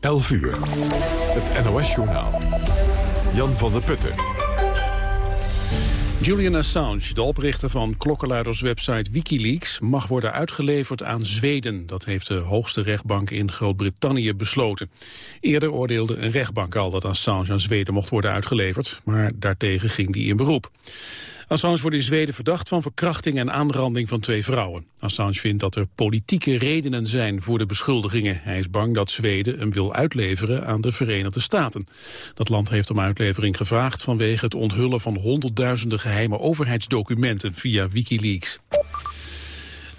11 uur. Het NOS-journaal. Jan van der Putten. Julian Assange, de oprichter van klokkenluiderswebsite Wikileaks... mag worden uitgeleverd aan Zweden. Dat heeft de hoogste rechtbank in Groot-Brittannië besloten. Eerder oordeelde een rechtbank al dat Assange aan Zweden mocht worden uitgeleverd... maar daartegen ging die in beroep. Assange wordt in Zweden verdacht van verkrachting en aanranding van twee vrouwen. Assange vindt dat er politieke redenen zijn voor de beschuldigingen. Hij is bang dat Zweden hem wil uitleveren aan de Verenigde Staten. Dat land heeft om uitlevering gevraagd vanwege het onthullen van honderdduizenden geheime overheidsdocumenten via Wikileaks.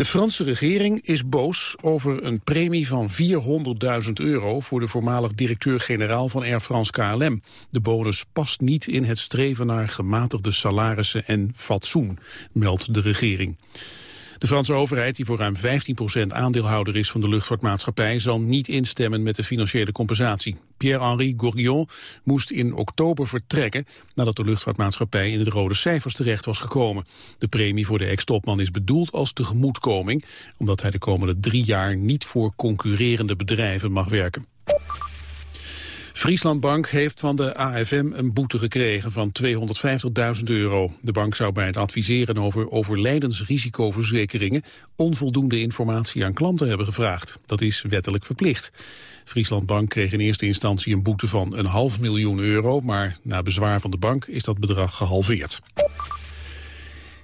De Franse regering is boos over een premie van 400.000 euro voor de voormalig directeur-generaal van Air France KLM. De bonus past niet in het streven naar gematigde salarissen en fatsoen, meldt de regering. De Franse overheid, die voor ruim 15% aandeelhouder is van de luchtvaartmaatschappij, zal niet instemmen met de financiële compensatie. Pierre-Henri Gourguion moest in oktober vertrekken nadat de luchtvaartmaatschappij in de rode cijfers terecht was gekomen. De premie voor de ex-topman is bedoeld als tegemoetkoming, omdat hij de komende drie jaar niet voor concurrerende bedrijven mag werken. Frieslandbank heeft van de AFM een boete gekregen van 250.000 euro. De bank zou bij het adviseren over overlijdensrisicoverzekeringen onvoldoende informatie aan klanten hebben gevraagd. Dat is wettelijk verplicht. Frieslandbank kreeg in eerste instantie een boete van een half miljoen euro, maar na bezwaar van de bank is dat bedrag gehalveerd.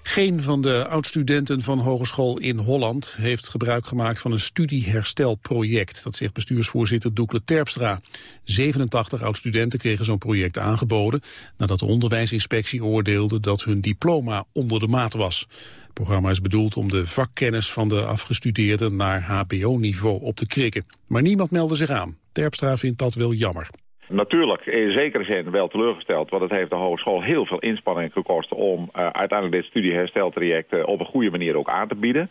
Geen van de oud-studenten van Hogeschool in Holland heeft gebruik gemaakt van een studieherstelproject. Dat zegt bestuursvoorzitter Doekle Terpstra. 87 oud-studenten kregen zo'n project aangeboden nadat de onderwijsinspectie oordeelde dat hun diploma onder de maat was. Het programma is bedoeld om de vakkennis van de afgestudeerden naar hbo-niveau op te krikken. Maar niemand meldde zich aan. Terpstra vindt dat wel jammer. Natuurlijk, in zekere zin wel teleurgesteld, want het heeft de hogeschool heel veel inspanning gekost om uh, uiteindelijk dit studiehersteltraject uh, op een goede manier ook aan te bieden.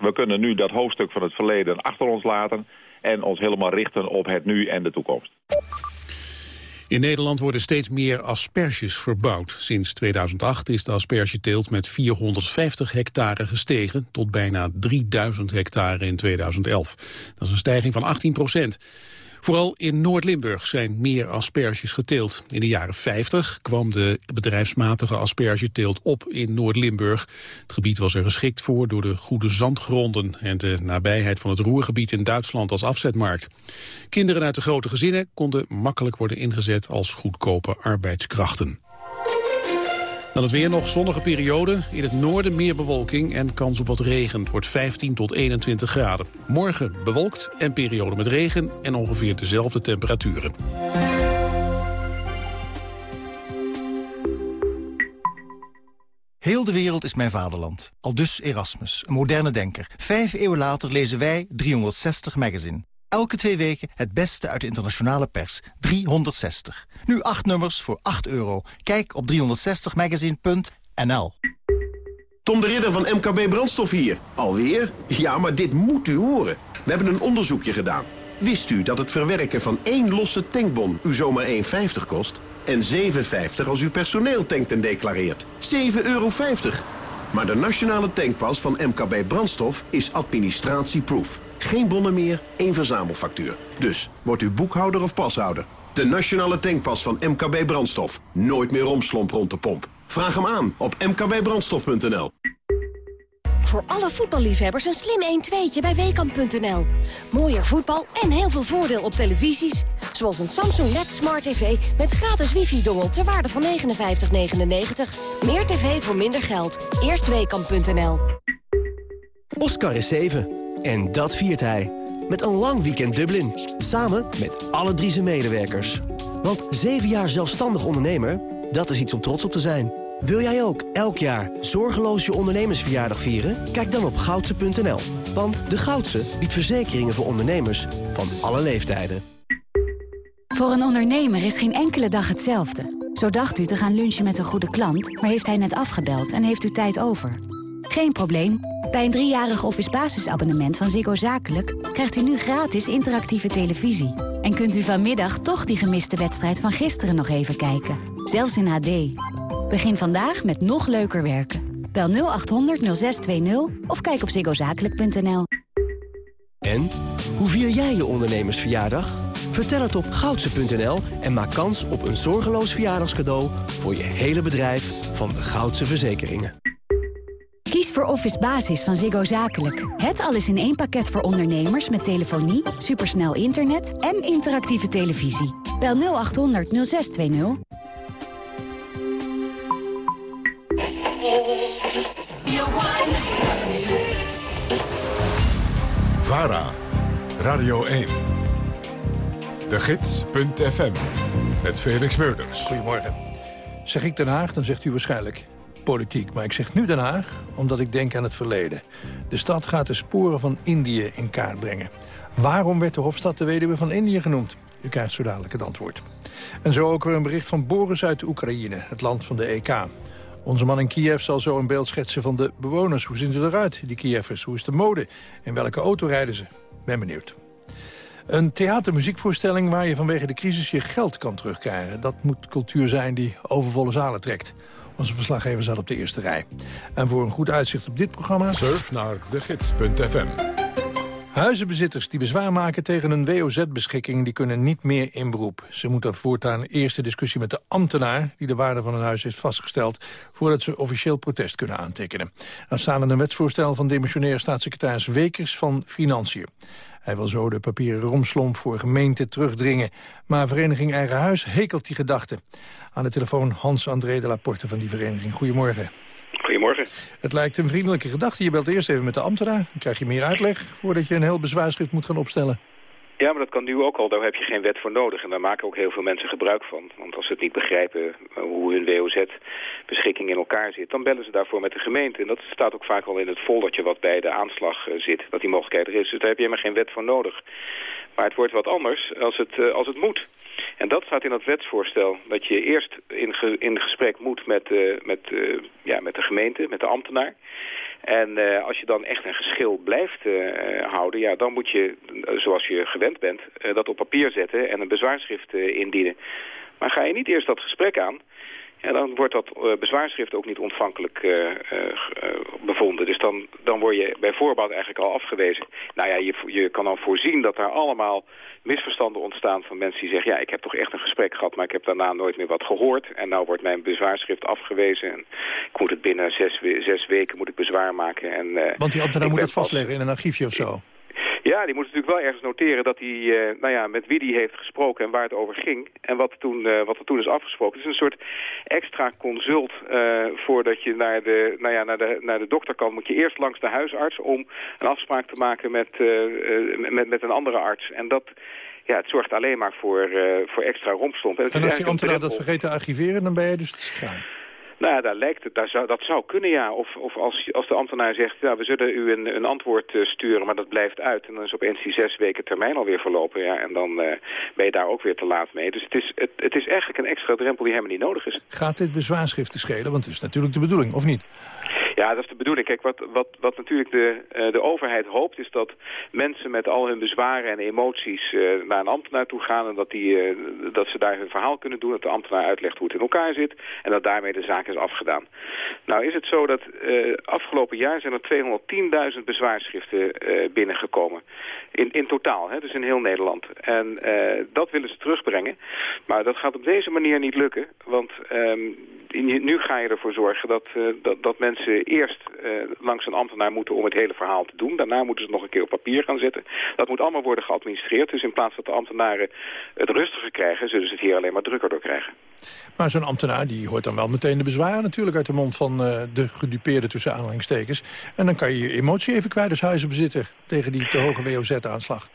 We kunnen nu dat hoofdstuk van het verleden achter ons laten en ons helemaal richten op het nu en de toekomst. In Nederland worden steeds meer asperges verbouwd. Sinds 2008 is de aspergeteelt met 450 hectare gestegen... tot bijna 3000 hectare in 2011. Dat is een stijging van 18 procent. Vooral in Noord-Limburg zijn meer asperges geteeld. In de jaren 50 kwam de bedrijfsmatige aspergeteelt op in Noord-Limburg. Het gebied was er geschikt voor door de goede zandgronden... en de nabijheid van het Roergebied in Duitsland als afzetmarkt. Kinderen uit de grote gezinnen konden makkelijk worden ingezet als goedkope arbeidskrachten. Dan het weer nog zonnige periode. In het noorden meer bewolking en kans op wat regen. Het wordt 15 tot 21 graden. Morgen bewolkt en periode met regen en ongeveer dezelfde temperaturen. Heel de wereld is mijn vaderland. Al dus Erasmus, een moderne denker. Vijf eeuwen later lezen wij 360 magazine. Elke twee weken het beste uit de internationale pers. 360. Nu acht nummers voor 8 euro. Kijk op 360magazine.nl Tom de Ridder van MKB Brandstof hier. Alweer? Ja, maar dit moet u horen. We hebben een onderzoekje gedaan. Wist u dat het verwerken van één losse tankbon u zomaar 1,50 kost? En 7,50 als u personeel tankt en declareert. 7,50 euro. Maar de nationale tankpas van MKB Brandstof is administratieproof. Geen bonnen meer, één verzamelfactuur. Dus, wordt u boekhouder of pashouder? De nationale tankpas van MKB Brandstof. Nooit meer romslomp rond de pomp. Vraag hem aan op mkbbrandstof.nl. Voor alle voetballiefhebbers een slim 1-2'tje bij Weekamp.nl. Mooier voetbal en heel veel voordeel op televisies. Zoals een Samsung LED Smart TV met gratis wifi-dongel ter waarde van 59,99. Meer tv voor minder geld. Eerst Weekamp.nl. Oscar is 7. En dat viert hij. Met een lang weekend Dublin. Samen met alle drie zijn medewerkers. Want 7 jaar zelfstandig ondernemer, dat is iets om trots op te zijn. Wil jij ook elk jaar zorgeloos je ondernemersverjaardag vieren? Kijk dan op goudse.nl. Want de Goudse biedt verzekeringen voor ondernemers van alle leeftijden. Voor een ondernemer is geen enkele dag hetzelfde. Zo dacht u te gaan lunchen met een goede klant, maar heeft hij net afgebeld en heeft u tijd over. Geen probleem. Bij een driejarig office basisabonnement van Ziggo Zakelijk... krijgt u nu gratis interactieve televisie. En kunt u vanmiddag toch die gemiste wedstrijd van gisteren nog even kijken. Zelfs in HD. Begin vandaag met nog leuker werken. Bel 0800 0620 of kijk op ziggozakelijk.nl. En? Hoe vier jij je ondernemersverjaardag? Vertel het op goudse.nl en maak kans op een zorgeloos verjaardagscadeau... voor je hele bedrijf van de Goudse Verzekeringen. Kies voor Office Basis van Ziggo Zakelijk. Het alles in één pakket voor ondernemers met telefonie, supersnel internet en interactieve televisie. Bel 0800 0620. VARA, Radio 1. De Gids.fm, met Felix Meurders. Goedemorgen. Zeg ik Den Haag, dan zegt u waarschijnlijk politiek. Maar ik zeg nu Den Haag, omdat ik denk aan het verleden. De stad gaat de sporen van Indië in kaart brengen. Waarom werd de Hofstad de Weduwe van Indië genoemd? U krijgt zo dadelijk het antwoord. En zo ook weer een bericht van Boris uit Oekraïne, het land van de EK. Onze man in Kiev zal zo een beeld schetsen van de bewoners. Hoe zien ze eruit, die Kievers? Hoe is de mode? In welke auto rijden ze? Ben benieuwd. Een theatermuziekvoorstelling waar je vanwege de crisis je geld kan terugkrijgen. Dat moet cultuur zijn die overvolle zalen trekt. Onze verslaggever zat op de eerste rij. En voor een goed uitzicht op dit programma... Surf naar degids.fm. Huizenbezitters die bezwaar maken tegen een WOZ-beschikking... die kunnen niet meer in beroep. Ze moeten voortaan eerst de discussie met de ambtenaar... die de waarde van een huis heeft vastgesteld... voordat ze officieel protest kunnen aantekenen. Dan staan er een wetsvoorstel van demissionair staatssecretaris Wekers van Financiën. Hij wil zo de papieren romslomp voor gemeenten terugdringen. Maar vereniging Eigen Huis hekelt die gedachte. Aan de telefoon Hans-André de Laporte van die vereniging. Goedemorgen. Goedemorgen. Het lijkt een vriendelijke gedachte. Je belt eerst even met de ambtenaar. Dan krijg je meer uitleg voordat je een heel bezwaarschrift moet gaan opstellen. Ja, maar dat kan nu ook al. Daar heb je geen wet voor nodig. En daar maken ook heel veel mensen gebruik van. Want als ze het niet begrijpen eh, hoe hun WOZ-beschikking in elkaar zit... dan bellen ze daarvoor met de gemeente. En dat staat ook vaak al in het foldertje wat bij de aanslag eh, zit. Dat die mogelijkheid er is. Dus daar heb je helemaal geen wet voor nodig. Maar het wordt wat anders als het, uh, als het moet. En dat staat in dat wetsvoorstel. Dat je eerst in, ge, in gesprek moet met, uh, met, uh, ja, met de gemeente, met de ambtenaar. En als je dan echt een geschil blijft houden, ja, dan moet je, zoals je gewend bent, dat op papier zetten en een bezwaarschrift indienen. Maar ga je niet eerst dat gesprek aan, ja, dan wordt dat uh, bezwaarschrift ook niet ontvankelijk uh, uh, bevonden. Dus dan, dan word je bij voorbaat eigenlijk al afgewezen. Nou ja, je, je kan dan voorzien dat er allemaal misverstanden ontstaan van mensen die zeggen... ja, ik heb toch echt een gesprek gehad, maar ik heb daarna nooit meer wat gehoord. En nou wordt mijn bezwaarschrift afgewezen. En ik moet het binnen zes, zes weken moet ik bezwaar maken. En, Want die ambtenaar moet het vastleggen in een archiefje of zo? Ja, die moet natuurlijk wel ergens noteren dat hij, uh, nou ja, met wie die heeft gesproken en waar het over ging. En wat, toen, uh, wat er toen is afgesproken. Het is een soort extra consult uh, voordat je naar de, nou ja, naar, de, naar de dokter kan. Moet je eerst langs de huisarts om een afspraak te maken met, met, met een andere arts. En dat... Ja, het zorgt alleen maar voor, voor extra rompslomp. En, en als die ambtenaar dat vergeet te archiveren, dan ben je dus te schaam. Nou daar lijkt het, daar zou, dat zou kunnen, ja. Of, of als, als de ambtenaar zegt, ja, we zullen u een, een antwoord uh, sturen, maar dat blijft uit. En dan is opeens die zes weken termijn alweer verlopen, ja. En dan uh, ben je daar ook weer te laat mee. Dus het is, het, het is eigenlijk een extra drempel die helemaal niet nodig is. Gaat dit bezwaarschriften schelen? Want het is natuurlijk de bedoeling, of niet? Ja, dat is de bedoeling. Kijk, wat, wat, wat natuurlijk de, uh, de overheid hoopt... is dat mensen met al hun bezwaren en emoties uh, naar een ambtenaar toe gaan... en dat, die, uh, dat ze daar hun verhaal kunnen doen... dat de ambtenaar uitlegt hoe het in elkaar zit... en dat daarmee de zaak is afgedaan. Nou is het zo dat afgelopen jaar zijn er 210.000 bezwaarschriften binnengekomen. In, in totaal, hè, dus in heel Nederland. En dat willen ze terugbrengen. Maar dat gaat op deze manier niet lukken. Want um, nu ga je ervoor zorgen dat, dat, dat mensen eerst uh, langs een ambtenaar moeten om het hele verhaal te doen. Daarna moeten ze het nog een keer op papier gaan zetten. Dat moet allemaal worden geadministreerd. Dus in plaats dat de ambtenaren het rustiger krijgen... zullen ze het hier alleen maar drukker door krijgen. Maar zo'n ambtenaar die hoort dan wel meteen de bezwaren natuurlijk... uit de mond van uh, de gedupeerde tussen aanhalingstekens. En dan kan je je emotie even kwijt als huizenbezitter... tegen die te hoge WOZ-aanslag.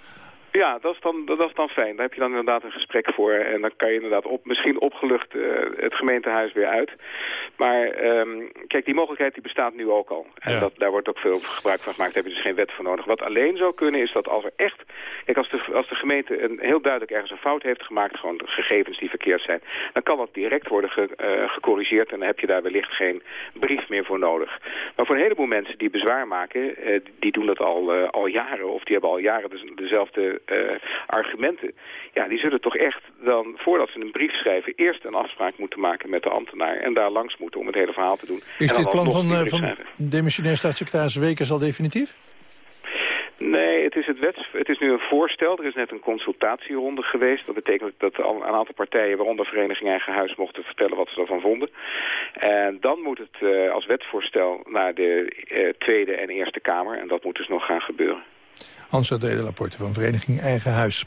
Ja, dat is, dan, dat is dan fijn. Daar heb je dan inderdaad een gesprek voor. En dan kan je inderdaad op, misschien opgelucht uh, het gemeentehuis weer uit. Maar um, kijk, die mogelijkheid die bestaat nu ook al. En ja. dat, daar wordt ook veel gebruik van gemaakt. Daar heb je dus geen wet voor nodig. Wat alleen zou kunnen is dat als er echt... Kijk, als de, als de gemeente een, heel duidelijk ergens een fout heeft gemaakt... gewoon de gegevens die verkeerd zijn... dan kan dat direct worden ge, uh, gecorrigeerd... en dan heb je daar wellicht geen brief meer voor nodig. Maar voor een heleboel mensen die bezwaar maken... Uh, die doen dat al, al jaren... of die hebben al jaren de, dezelfde argumenten. Ja, die zullen toch echt dan, voordat ze een brief schrijven... eerst een afspraak moeten maken met de ambtenaar... en daar langs moeten om het hele verhaal te doen. Is dit plan van, uh, van demissionair staatssecretaris Wekers al definitief? Nee, het is, het, wets, het is nu een voorstel. Er is net een consultatieronde geweest. Dat betekent dat al een aantal partijen, waaronder Vereniging Eigen Huis, mochten vertellen wat ze ervan vonden. En dan moet het uh, als wetsvoorstel naar de uh, Tweede en Eerste Kamer. En dat moet dus nog gaan gebeuren. Hans de Laporte van Vereniging Eigen Huis.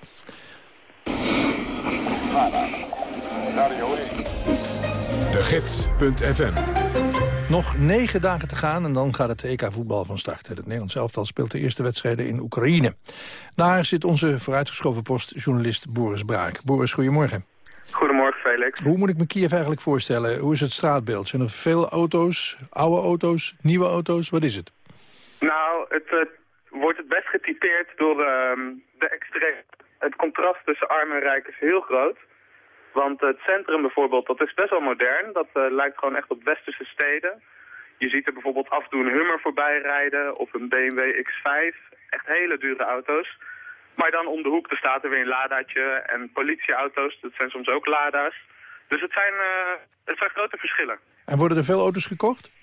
De Gids.fm nog negen dagen te gaan en dan gaat het EK-voetbal van start. Het Nederlands elftal speelt de eerste wedstrijden in Oekraïne. Daar zit onze vooruitgeschoven postjournalist Boris Braak. Boris, goedemorgen. Goedemorgen, Felix. Hoe moet ik me Kiev eigenlijk voorstellen? Hoe is het straatbeeld? Zijn er veel auto's, oude auto's, nieuwe auto's? Wat is het? Nou, het uh, wordt het best getypeerd door uh, de extreem. Het contrast tussen arm en rijk is heel groot. Want het centrum bijvoorbeeld, dat is best wel modern. Dat uh, lijkt gewoon echt op westerse steden. Je ziet er bijvoorbeeld af en toe een Hummer voorbij rijden of een BMW X5. Echt hele dure auto's. Maar dan om de hoek, er staat er weer een Ladaatje en politieauto's. Dat zijn soms ook Lada's. Dus het zijn, uh, het zijn grote verschillen. En worden er veel auto's gekocht?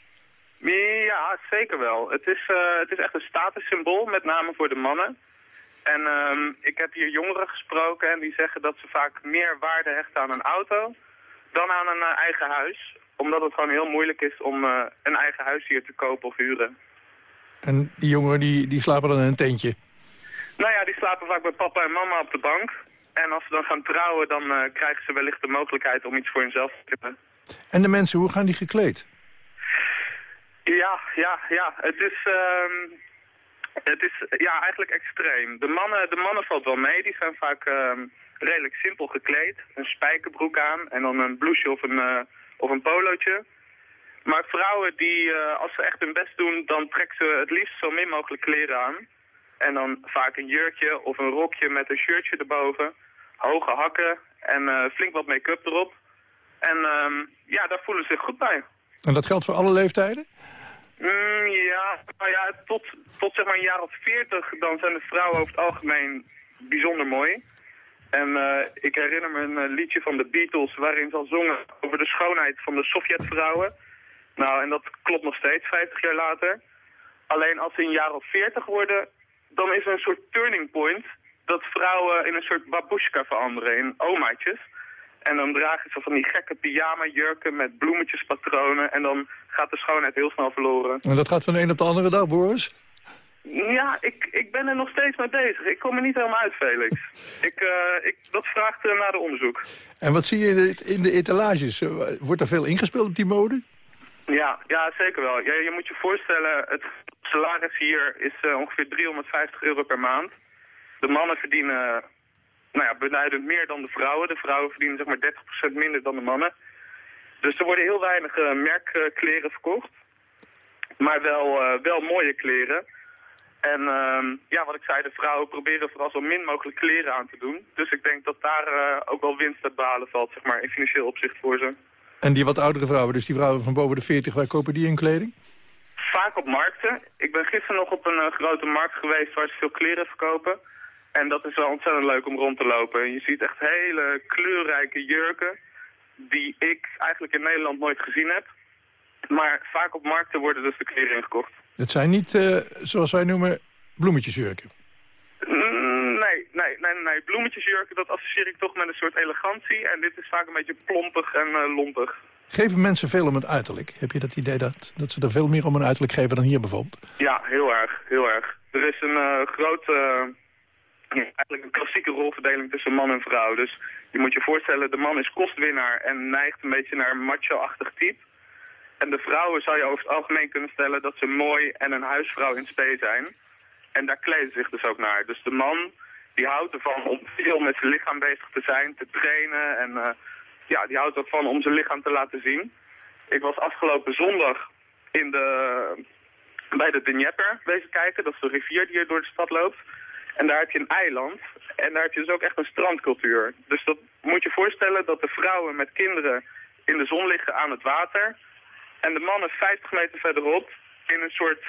Ja, zeker wel. Het is, uh, het is echt een statussymbool, met name voor de mannen. En um, ik heb hier jongeren gesproken en die zeggen dat ze vaak meer waarde hechten aan een auto dan aan een uh, eigen huis. Omdat het gewoon heel moeilijk is om uh, een eigen huis hier te kopen of huren. En die jongeren die, die slapen dan in een tentje? Nou ja, die slapen vaak bij papa en mama op de bank. En als ze dan gaan trouwen, dan krijgen ze wellicht de mogelijkheid om iets voor hunzelf te doen. En de mensen, hoe gaan die gekleed? Ja, ja, ja. Het is... Uh, het is ja, eigenlijk extreem. De mannen, de mannen valt wel mee. Die zijn vaak uh, redelijk simpel gekleed. Een spijkerbroek aan en dan een blouseje of een, uh, of een polootje. Maar vrouwen, die, uh, als ze echt hun best doen, dan trekken ze het liefst zo min mogelijk kleren aan. En dan vaak een jurkje of een rokje met een shirtje erboven. Hoge hakken en uh, flink wat make-up erop. En um, ja, daar voelen ze zich goed bij. En dat geldt voor alle leeftijden? Mm, ja, nou ja, tot, tot zeg maar een jaar of veertig, dan zijn de vrouwen over het algemeen bijzonder mooi. En uh, ik herinner me een uh, liedje van de Beatles waarin ze al zongen over de schoonheid van de Sovjetvrouwen. Nou, en dat klopt nog steeds, 50 jaar later. Alleen als ze een jaar of 40 worden, dan is er een soort turning point dat vrouwen in een soort babushka veranderen, in omaatjes. En dan dragen ze van die gekke pyjama-jurken met bloemetjespatronen. En dan gaat de schoonheid heel snel verloren. En dat gaat van de een op de andere dag, Boris? Ja, ik, ik ben er nog steeds mee bezig. Ik kom er niet helemaal uit, Felix. ik, uh, ik, dat vraagt uh, naar de onderzoek. En wat zie je in de, in de etalages? Wordt er veel ingespeeld op die mode? Ja, ja zeker wel. Ja, je moet je voorstellen, het salaris hier is uh, ongeveer 350 euro per maand. De mannen verdienen nou ja, beduidend meer dan de vrouwen. De vrouwen verdienen zeg maar 30% minder dan de mannen. Dus er worden heel weinig uh, merkkleren verkocht. Maar wel, uh, wel mooie kleren. En uh, ja, wat ik zei, de vrouwen proberen vooral zo min mogelijk kleren aan te doen. Dus ik denk dat daar uh, ook wel winst te behalen valt, zeg maar, in financieel opzicht voor ze. En die wat oudere vrouwen, dus die vrouwen van boven de 40, waar kopen die in kleding? Vaak op markten. Ik ben gisteren nog op een grote markt geweest waar ze veel kleren verkopen. En dat is wel ontzettend leuk om rond te lopen. Je ziet echt hele kleurrijke jurken die ik eigenlijk in Nederland nooit gezien heb. Maar vaak op markten worden dus de kleren ingekocht. Het zijn niet, uh, zoals wij noemen, bloemetjesjurken? Mm, nee, nee, nee, nee. Bloemetjesjurken, dat associeer ik toch met een soort elegantie. En dit is vaak een beetje plompig en uh, lompig. Geven mensen veel om het uiterlijk? Heb je dat idee dat, dat ze er veel meer om een uiterlijk geven dan hier bijvoorbeeld? Ja, heel erg, heel erg. Er is een uh, grote eigenlijk een klassieke rolverdeling tussen man en vrouw. Dus je moet je voorstellen, de man is kostwinnaar en neigt een beetje naar een macho-achtig type. En de vrouwen zou je over het algemeen kunnen stellen dat ze mooi en een huisvrouw in spe zijn. En daar kleden ze zich dus ook naar. Dus de man die houdt ervan om veel met zijn lichaam bezig te zijn, te trainen. En uh, ja, die houdt ervan om zijn lichaam te laten zien. Ik was afgelopen zondag in de, bij de Dnieper wezen kijken. Dat is de rivier die hier door de stad loopt. En daar heb je een eiland. En daar heb je dus ook echt een strandcultuur. Dus dat moet je voorstellen dat de vrouwen met kinderen in de zon liggen aan het water. En de mannen 50 meter verderop in een soort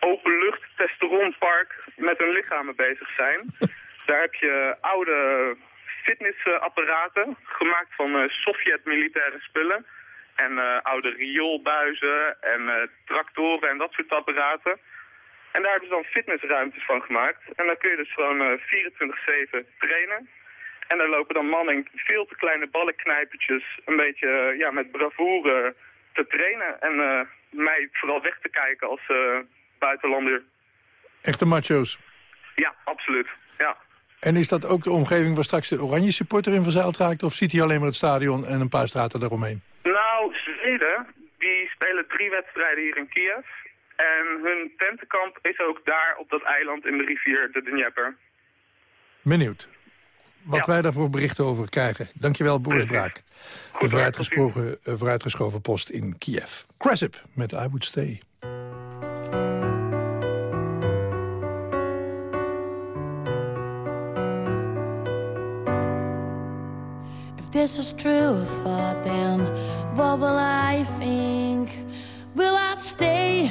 openlucht testosteronpark met hun lichamen bezig zijn. Daar heb je oude fitnessapparaten gemaakt van uh, Sovjet-militaire spullen. En uh, oude rioolbuizen en uh, tractoren en dat soort apparaten. En daar hebben ze dan fitnessruimtes van gemaakt. En dan kun je dus gewoon 24-7 trainen. En daar lopen dan mannen in veel te kleine ballenknijpertjes een beetje ja, met bravoure te trainen. En mij vooral weg te kijken als buitenlander. Echte macho's? Ja, absoluut. Ja. En is dat ook de omgeving waar straks de oranje supporter in verzeild raakt? Of ziet hij alleen maar het stadion en een paar straten daaromheen? Nou, Zweden, die spelen drie wedstrijden hier in Kiev. En hun tentenkamp is ook daar op dat eiland in de rivier de Dnieper. Benieuwd. Wat wij daarvoor berichten over krijgen. Dankjewel, Boris Braak. De vooruitgesproken, eh, vooruitgeschoven post in Kiev. Cressip met I Would Stay. this is true thought, then what will I think? Will I stay?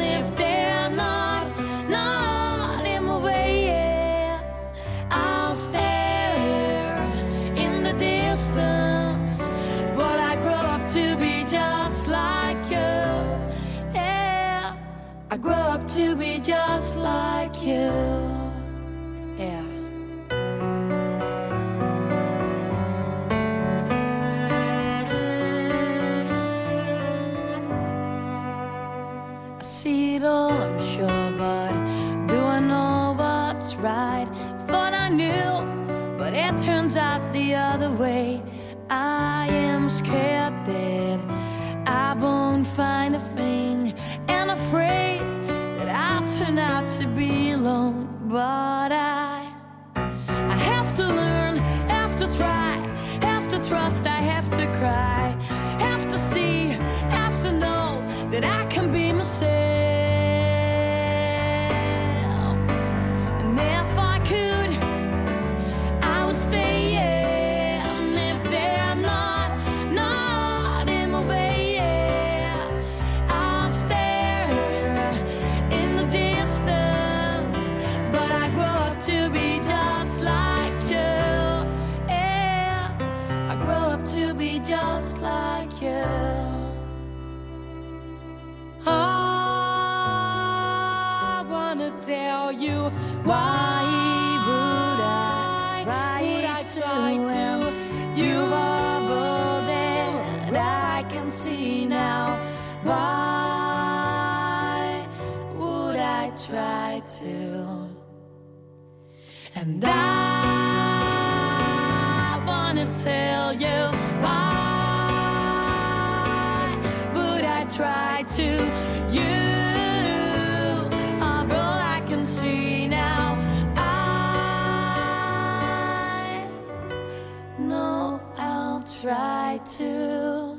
if way, I'll stare in the distance. But I grow up to be just like you. Yeah, I grow up to be just like you. it all, I'm sure, but do I know what's right? Thought I knew, but it turns out the other way. To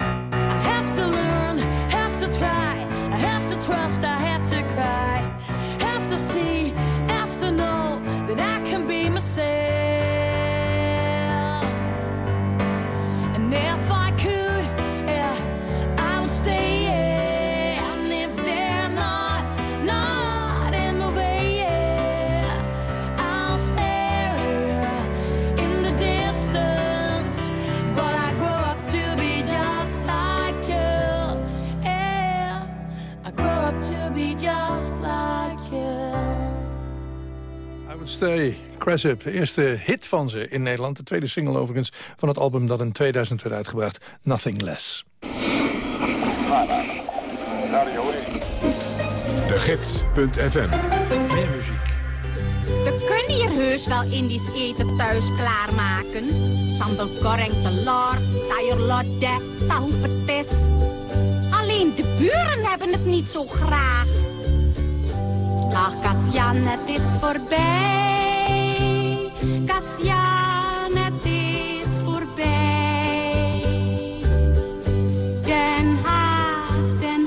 I have to learn have to try I have to trust I Stay, Cressip. Eerste hit van ze in Nederland. De tweede single overigens van het album dat in 2000 werd uitgebracht. Nothing Less. De Gids.fm Meer muziek. We kunnen hier heus wel Indisch eten thuis klaarmaken. Sambal goreng telor, sayur tahu petis. Alleen de buren hebben het niet zo graag. Ach, Kasjan, het is voorbij. Den hagen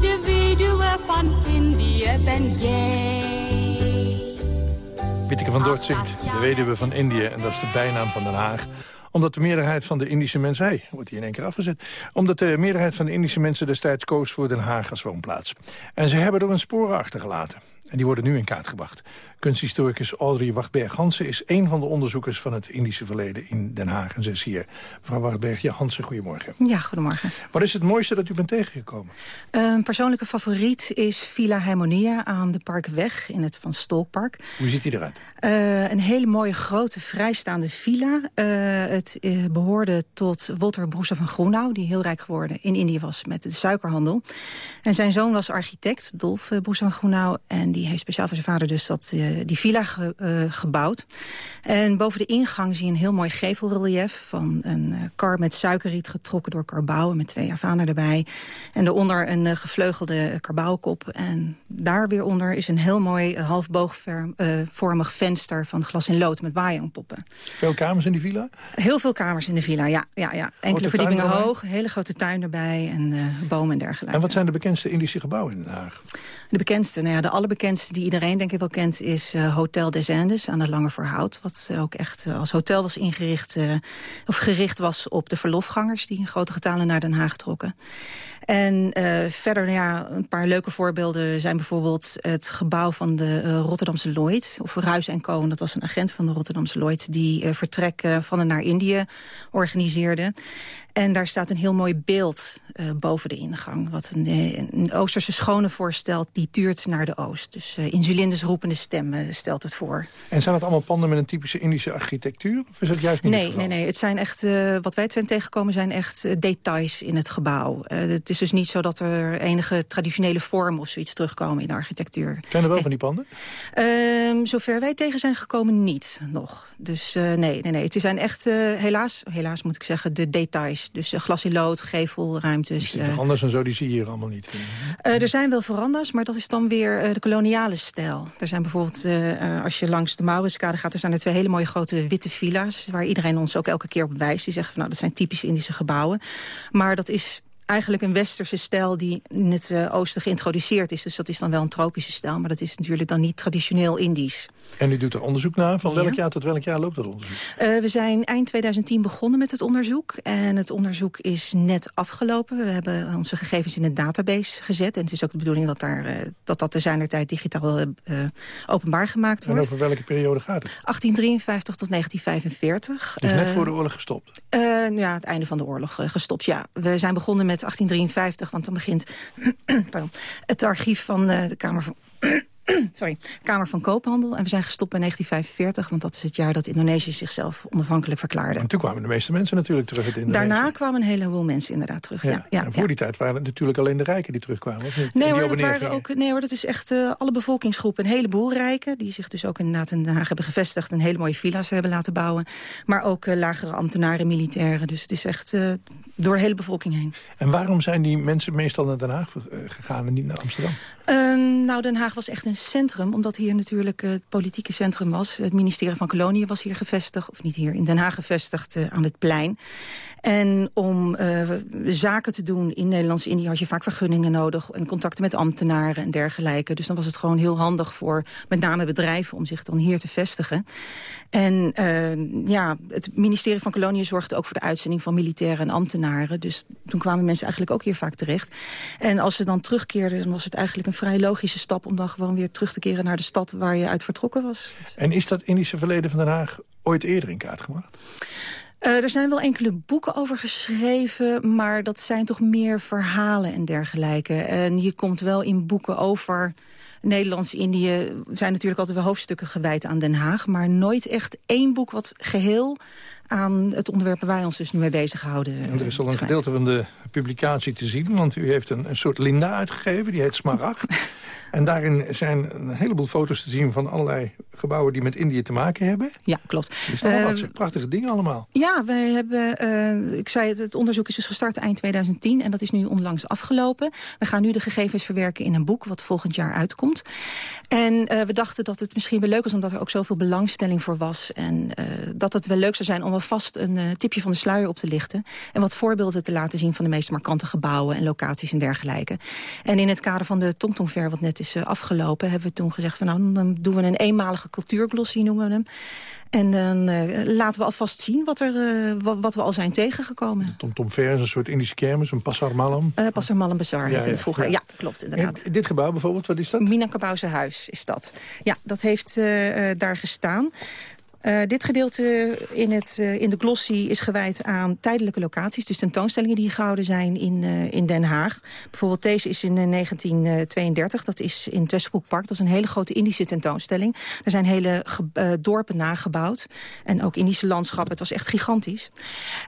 de weden van Dort zingt De Weduwe van Indië. En dat is de bijnaam van Den Haag omdat de meerderheid van de Indische mensen... Hey, wordt hier in één keer afgezet. Omdat de meerderheid van de Indische mensen destijds koos voor Den Haag als woonplaats. En ze hebben er een sporen achtergelaten. En die worden nu in kaart gebracht. Kunsthistoricus Audrey Wachtberg-Hansen is een van de onderzoekers van het Indische verleden in Den Haag. En ze is hier. Mevrouw Wachtberg, ja, Hansen, goedemorgen. Ja, goedemorgen. Wat is het mooiste dat u bent tegengekomen? Een persoonlijke favoriet is Villa Harmonia aan de Parkweg in het Van Stolkpark. Hoe ziet die eruit? Uh, een hele mooie grote vrijstaande villa. Uh, het uh, behoorde tot Walter Broesa van Groenau, die heel rijk geworden in Indië was met de suikerhandel. En zijn zoon was architect, Dolf Broesa van Groenau. En die heeft speciaal voor zijn vader dus dat die villa ge, uh, gebouwd. En boven de ingang zie je een heel mooi gevelrelief... van een uh, kar met suikerriet getrokken door karbouwen... met twee Javanen erbij. En daaronder een gevleugelde karbouwkop. En daar weer onder is een heel mooi halfboogvormig venster... van glas en lood met waaierpoppen. Veel kamers in die villa? Heel veel kamers in de villa, ja. ja, ja. Enkele verdiepingen hoog, een hele grote tuin erbij... en bomen en dergelijke. En wat zijn de bekendste Indische gebouwen in Den Haag? De bekendste, nou ja, de allerbekendste die iedereen denk ik wel kent... is uh, Hotel des Indes aan de Lange Voorhout. Wat uh, ook echt uh, als hotel was ingericht... of gericht was op de verlofgangers... die in grote getalen naar Den Haag trokken. En verder, nou ja, een paar leuke voorbeelden zijn bijvoorbeeld... het gebouw van de Rotterdamse Lloyd, of Ruis en Co. Dat was een agent van de Rotterdamse Lloyd... die vertrek van en naar Indië organiseerde. En daar staat een heel mooi beeld uh, boven de ingang. Wat een, een, Oosterse schone voorstelt, die tuurt naar de oost. Dus uh, insulindes roepende stem uh, stelt het voor. En zijn het allemaal panden met een typische Indische architectuur? Of is dat juist niet nee, Nee, nee, het zijn echt, wat wij zijn tegengekomen zijn echt details in het gebouw. het is dus niet zo dat er enige traditionele vorm of zoiets terugkomen in de architectuur. Zijn er wel van die panden? Ehm, zover wij tegen zijn gekomen niet nog. Dus nee, nee, nee. Het zijn echt, helaas, helaas moet ik zeggen, de details. Dus uh, glas in lood, gevelruimtes. Dus verandas en zo, die zie je hier allemaal niet. Er zijn wel verandas, maar dat is dan weer de koloniale stijl. Er zijn bijvoorbeeld, als je langs de Mauriskade gaat... er zijn er twee hele mooie grote witte villa's... waar iedereen ons ook elke keer op wijst. Die zeggen, van, nou, dat zijn typische Indische gebouwen. Maar dat is eigenlijk een westerse stijl die in het uh, oosten geïntroduceerd is. Dus dat is dan wel een tropische stijl, maar dat is natuurlijk dan niet traditioneel Indisch. En u doet er onderzoek naar. Van welk ja. jaar tot welk jaar loopt dat onderzoek? Uh, we zijn eind 2010 begonnen met het onderzoek. En het onderzoek is net afgelopen. We hebben onze gegevens in een database gezet. En het is ook de bedoeling dat daar, uh, dat, dat te zijner tijd digitaal openbaar gemaakt wordt. En over welke periode gaat het? 1853 tot 1945. Dus net voor de oorlog gestopt? ja, het einde van de oorlog gestopt, ja. We zijn begonnen met 1853, want dan begint pardon, het archief van de Kamer van... Sorry, Kamer van Koophandel. En we zijn gestopt bij 1945, want dat is het jaar dat Indonesië zichzelf onafhankelijk verklaarde. En toen kwamen de meeste mensen natuurlijk terug uit Indonesië. Daarna kwamen een heleboel mensen inderdaad terug, ja. ja, ja en voor ja. die tijd waren het natuurlijk alleen de rijken die terugkwamen, of niet? Nee hoor, dat waren ook, nee hoor, dat is echt uh, alle bevolkingsgroepen. Een heleboel rijken, die zich dus ook inderdaad in Den Haag hebben gevestigd... en hele mooie villa's hebben laten bouwen. Maar ook uh, lagere ambtenaren, militairen. Dus het is echt uh, door de hele bevolking heen. En waarom zijn die mensen meestal naar Den Haag gegaan en niet naar Amsterdam? Uh, nou, Den Haag was echt een centrum, omdat hier natuurlijk het politieke centrum was. Het ministerie van Koloniën was hier gevestigd, of niet hier, in Den Haag gevestigd uh, aan het plein. En om uh, zaken te doen in Nederlands-Indië had je vaak vergunningen nodig... en contacten met ambtenaren en dergelijke. Dus dan was het gewoon heel handig voor met name bedrijven... om zich dan hier te vestigen. En uh, ja, het ministerie van Koloniën zorgde ook voor de uitzending van militairen en ambtenaren. Dus toen kwamen mensen eigenlijk ook hier vaak terecht. En als ze dan terugkeerden, dan was het eigenlijk een vrij logische stap... om dan gewoon weer terug te keren naar de stad waar je uit vertrokken was. En is dat Indische verleden van Den Haag ooit eerder in kaart gebracht? Uh, er zijn wel enkele boeken over geschreven, maar dat zijn toch meer verhalen en dergelijke. En je komt wel in boeken over Nederlands-Indië... zijn natuurlijk altijd wel hoofdstukken gewijd aan Den Haag... maar nooit echt één boek wat geheel aan het onderwerp waar wij ons dus nu mee bezighouden. En er is al een gedeelte van de publicatie te zien, want u heeft een, een soort Linda uitgegeven, die heet Smaragd. en daarin zijn een heleboel foto's te zien van allerlei gebouwen die met Indië te maken hebben. Ja, klopt. Zijn uh, wat prachtige dingen allemaal. Ja, wij hebben, uh, ik zei het, het onderzoek is dus gestart eind 2010 en dat is nu onlangs afgelopen. We gaan nu de gegevens verwerken in een boek wat volgend jaar uitkomt. En uh, we dachten dat het misschien wel leuk was... omdat er ook zoveel belangstelling voor was. En uh, dat het wel leuk zou zijn om alvast een uh, tipje van de sluier op te lichten. En wat voorbeelden te laten zien van de meest markante gebouwen... en locaties en dergelijke. En in het kader van de Tongtongver wat net is afgelopen... hebben we toen gezegd van nou, dan doen we een eenmalige cultuurglossie, noemen we hem. En dan uh, laten we alvast zien wat, er, uh, wat, we al zijn tegengekomen. De Tom Tom Fair is een soort Indische kermis, een Passar Malam. Uh, Passar Malam Bazaar ja, heette het vroeger. Ja, ja klopt inderdaad. En dit gebouw bijvoorbeeld, wat is dat? Minakabouwse huis is dat. Ja, dat heeft daar gestaan. Uh, dit gedeelte in, het, uh, in de glossy is gewijd aan tijdelijke locaties. Dus tentoonstellingen die gehouden zijn in, uh, in Den Haag. Bijvoorbeeld deze is in 1932. Dat is in Westbroek Park. Dat is een hele grote Indische tentoonstelling. Er zijn hele dorpen nagebouwd. En ook Indische landschappen. Het was echt gigantisch.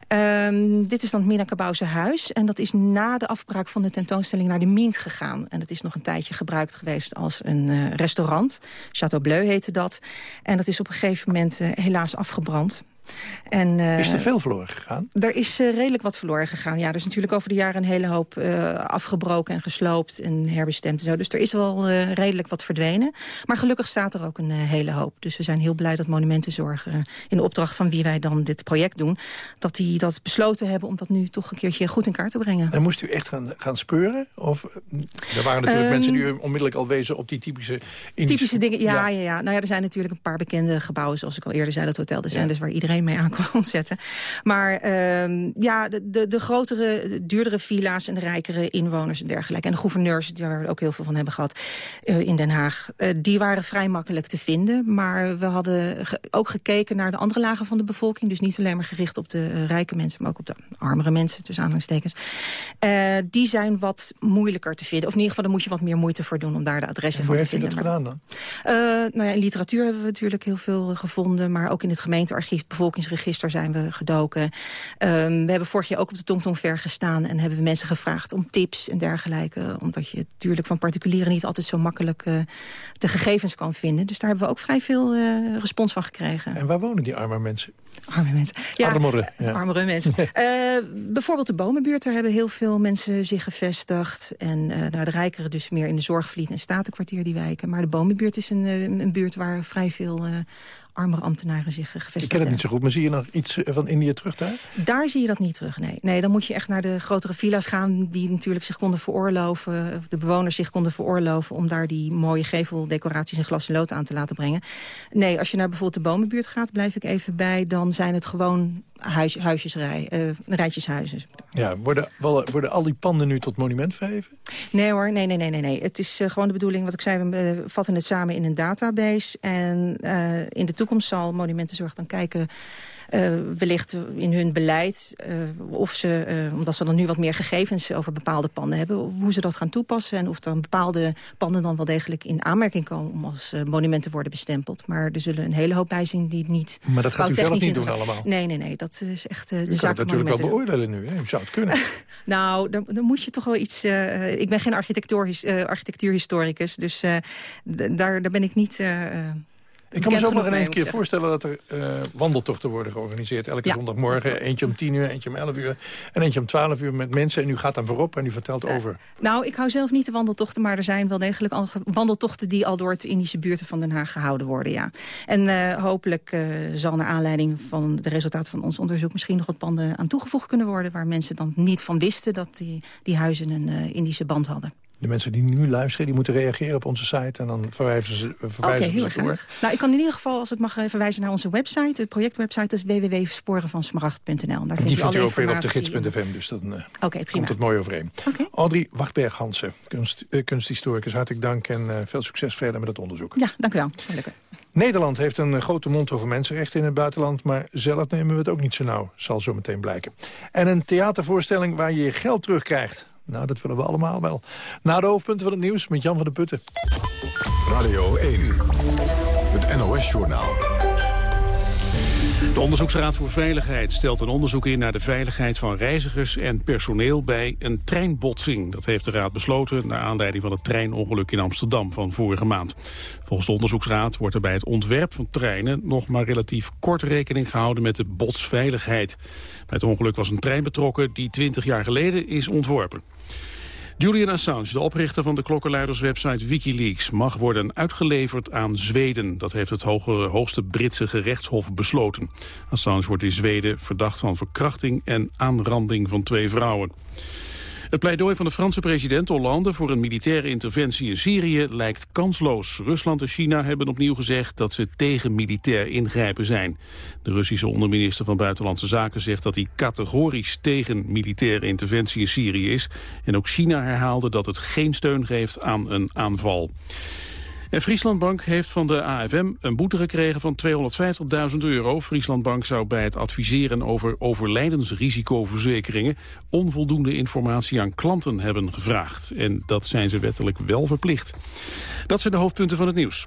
Ehm, dit is dan het Minakabouwse huis. En dat is na de afbraak van de tentoonstelling naar de Mint gegaan. En dat is nog een tijdje gebruikt geweest als een restaurant. Chateau Bleu heette dat. En dat is op een gegeven moment helaas afgebrand. En, uh, is er veel verloren gegaan? Er is uh, redelijk wat verloren gegaan. Ja, er is natuurlijk over de jaren een hele hoop uh, afgebroken en gesloopt en herbestemd. En zo. Dus er is wel redelijk wat verdwenen. Maar gelukkig staat er ook een hele hoop. Dus we zijn heel blij dat Monumentenzorg in de opdracht van wie wij dan dit project doen... dat die dat besloten hebben om dat nu toch een keertje goed in kaart te brengen. En moest u echt gaan, gaan speuren? Of er waren natuurlijk um, mensen die u onmiddellijk al wezen op die typische... Indische... Typische dingen, ja, ja. Ja, ja. Nou ja, er zijn natuurlijk een paar bekende gebouwen... zoals ik al eerder zei, dat Hotel de Zenders... Ja. waar iedereen mee aan kon zetten. Maar uh, ja, de, de, de, grotere, duurdere villa's en de rijkere inwoners en dergelijke... en de gouverneurs, die we ook heel veel van hebben gehad uh, in Den Haag... Uh, die waren vrij makkelijk te vinden. Maar we hadden ge ook gekeken naar de andere lagen van de bevolking. Dus niet alleen maar gericht op de rijke mensen... maar ook op de armere mensen, tussen aanhalingstekens. die zijn wat moeilijker te vinden. Of in ieder geval, daar moet je wat meer moeite voor doen... om daar de adressen van te vinden. Hoe heeft u dat gedaan dan? nou ja, in literatuur hebben we natuurlijk heel veel gevonden... maar ook in het gemeentearchief, het bevolkingsregister zijn we gedoken. Um, we hebben vorig jaar ook op de Tongtongver gestaan... en hebben we mensen gevraagd om tips en dergelijke. Omdat je natuurlijk van particulieren niet altijd zo makkelijk uh, de gegevens kan vinden. Dus daar hebben we ook vrij veel uh, respons van gekregen. En waar wonen die arme mensen? Arme mensen. Ja, armere, ja. armere mensen. uh, bijvoorbeeld de bomenbuurt, daar hebben heel veel mensen zich gevestigd. En uh, nou, de rijkere dus meer in de Zorgvliet en Statenkwartier die wijken. Maar de bomenbuurt is een, een buurt waar vrij veel armere ambtenaren zich gevestigd hebben. Ik ken het niet zo goed, maar zie je nog iets van India terug daar? Daar zie je dat niet terug, nee. Nee, dan moet je echt naar de grotere villa's gaan... die natuurlijk zich konden veroorloven, of de bewoners zich konden veroorloven... om daar die mooie geveldecoraties in glas en lood aan te laten brengen. Nee, als je naar bijvoorbeeld de bomenbuurt gaat, blijf ik even bij... dan zijn het gewoon huis, huisjesrij, uh, rijtjeshuizen. Ja, worden, worden al die panden nu tot monument verheven? Nee hoor, nee, nee, nee, nee. nee. Het is uh, gewoon de bedoeling, wat ik zei, we uh, vatten het samen in een database. En in de toekomst zal Monumentenzorg dan kijken uh, wellicht in hun beleid, uh, of ze, uh, omdat ze dan nu wat meer gegevens over bepaalde panden hebben, hoe ze dat gaan toepassen en of er bepaalde panden dan wel degelijk in aanmerking komen om als monument te worden bestempeld. Maar er zullen een hele hoop bij die niet... Maar dat gaat u zelf niet doen allemaal? Nee, nee, nee. Dat is echt de u zaak het natuurlijk wel beoordelen nu. Hè? U zou het kunnen. nou, dan, dan, moet je toch wel iets... ik ben geen architectuurhistoricus, dus daar, daar ben ik niet... Ik kan me zo nog in één keer voorstellen dat er uh, wandeltochten worden georganiseerd. Elke ja, zondagmorgen. Eentje om 10 uur, eentje om 11 uur. En eentje om 12 uur met mensen. En u gaat dan voorop en u vertelt uh, over. Nou, ik hou zelf niet de wandeltochten. Maar er zijn wel degelijk al wandeltochten die al door het Indische buurten van Den Haag gehouden worden. Ja. En uh, hopelijk zal naar aanleiding van de resultaten van ons onderzoek... misschien nog wat panden aan toegevoegd kunnen worden... waar mensen dan niet van wisten dat die, die huizen een Indische band hadden. De mensen die nu luisteren, die moeten reageren op onze site... en dan verwijzen ze, verwijzen okay, ze door. Nou, ik kan in ieder geval, als het mag, verwijzen naar onze website. De projectwebsite is www.sporenvansmaragd.nl. Daar die vindt u ook weer op de gids.fm, dus dan uh, okay, komt het mooi overeen. Okay. Audrey Wachtberg-Hansen, kunst, uh, kunsthistoricus, hartelijk dank... en uh, veel succes verder met het onderzoek. Ja, dank u wel. Lekker. Nederland heeft een grote mond over mensenrechten in het buitenland... maar zelf nemen we het ook niet zo nauw, zal zo meteen blijken. En een theatervoorstelling waar je je geld terugkrijgt... Nou, dat willen we allemaal wel. Na de hoofdpunten van het nieuws met Jan van der Putten. Radio 1, het NOS-journaal. De Onderzoeksraad voor Veiligheid stelt een onderzoek in naar de veiligheid van reizigers en personeel bij een treinbotsing. Dat heeft de raad besloten naar aanleiding van het treinongeluk in Amsterdam van vorige maand. Volgens de onderzoeksraad wordt er bij het ontwerp van treinen nog maar relatief kort rekening gehouden met de botsveiligheid. Bij het ongeluk was een trein betrokken die 20 jaar geleden is ontworpen. Julian Assange, de oprichter van de klokkenluiderswebsite Wikileaks... mag worden uitgeleverd aan Zweden. Dat heeft het hoogste Britse gerechtshof besloten. Assange wordt in Zweden verdacht van verkrachting en aanranding van twee vrouwen. Het pleidooi van de Franse president Hollande voor een militaire interventie in Syrië lijkt kansloos. Rusland en China hebben opnieuw gezegd dat ze tegen militair ingrijpen zijn. De Russische onderminister van Buitenlandse Zaken zegt dat hij categorisch tegen militaire interventie in Syrië is. En ook China herhaalde dat het geen steun geeft aan een aanval. En Frieslandbank heeft van de AFM een boete gekregen van 250.000 euro. Frieslandbank zou bij het adviseren over overlijdensrisicoverzekeringen onvoldoende informatie aan klanten hebben gevraagd. En dat zijn ze wettelijk wel verplicht. Dat zijn de hoofdpunten van het nieuws.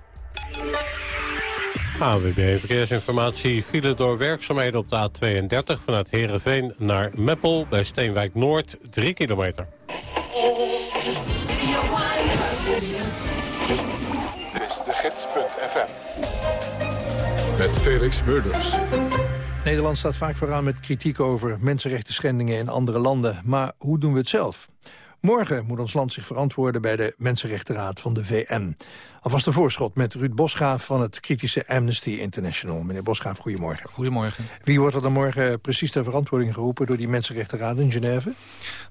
AWB Verkeersinformatie file door werkzaamheden op de A32 vanuit Heerenveen naar Meppel bij Steenwijk Noord 3 kilometer. Met Felix Murders. Nederland staat vaak vooraan met kritiek over mensenrechten schendingen in andere landen. Maar hoe doen we het zelf? Morgen moet ons land zich verantwoorden bij de Mensenrechtenraad van de VN. Alvast een voorschot met Ruud Bosgraaf van het kritische Amnesty International. Meneer Bosgraaf, goedemorgen. Goedemorgen. Wie wordt er dan morgen precies ter verantwoording geroepen door die Mensenrechtenraad in Genève?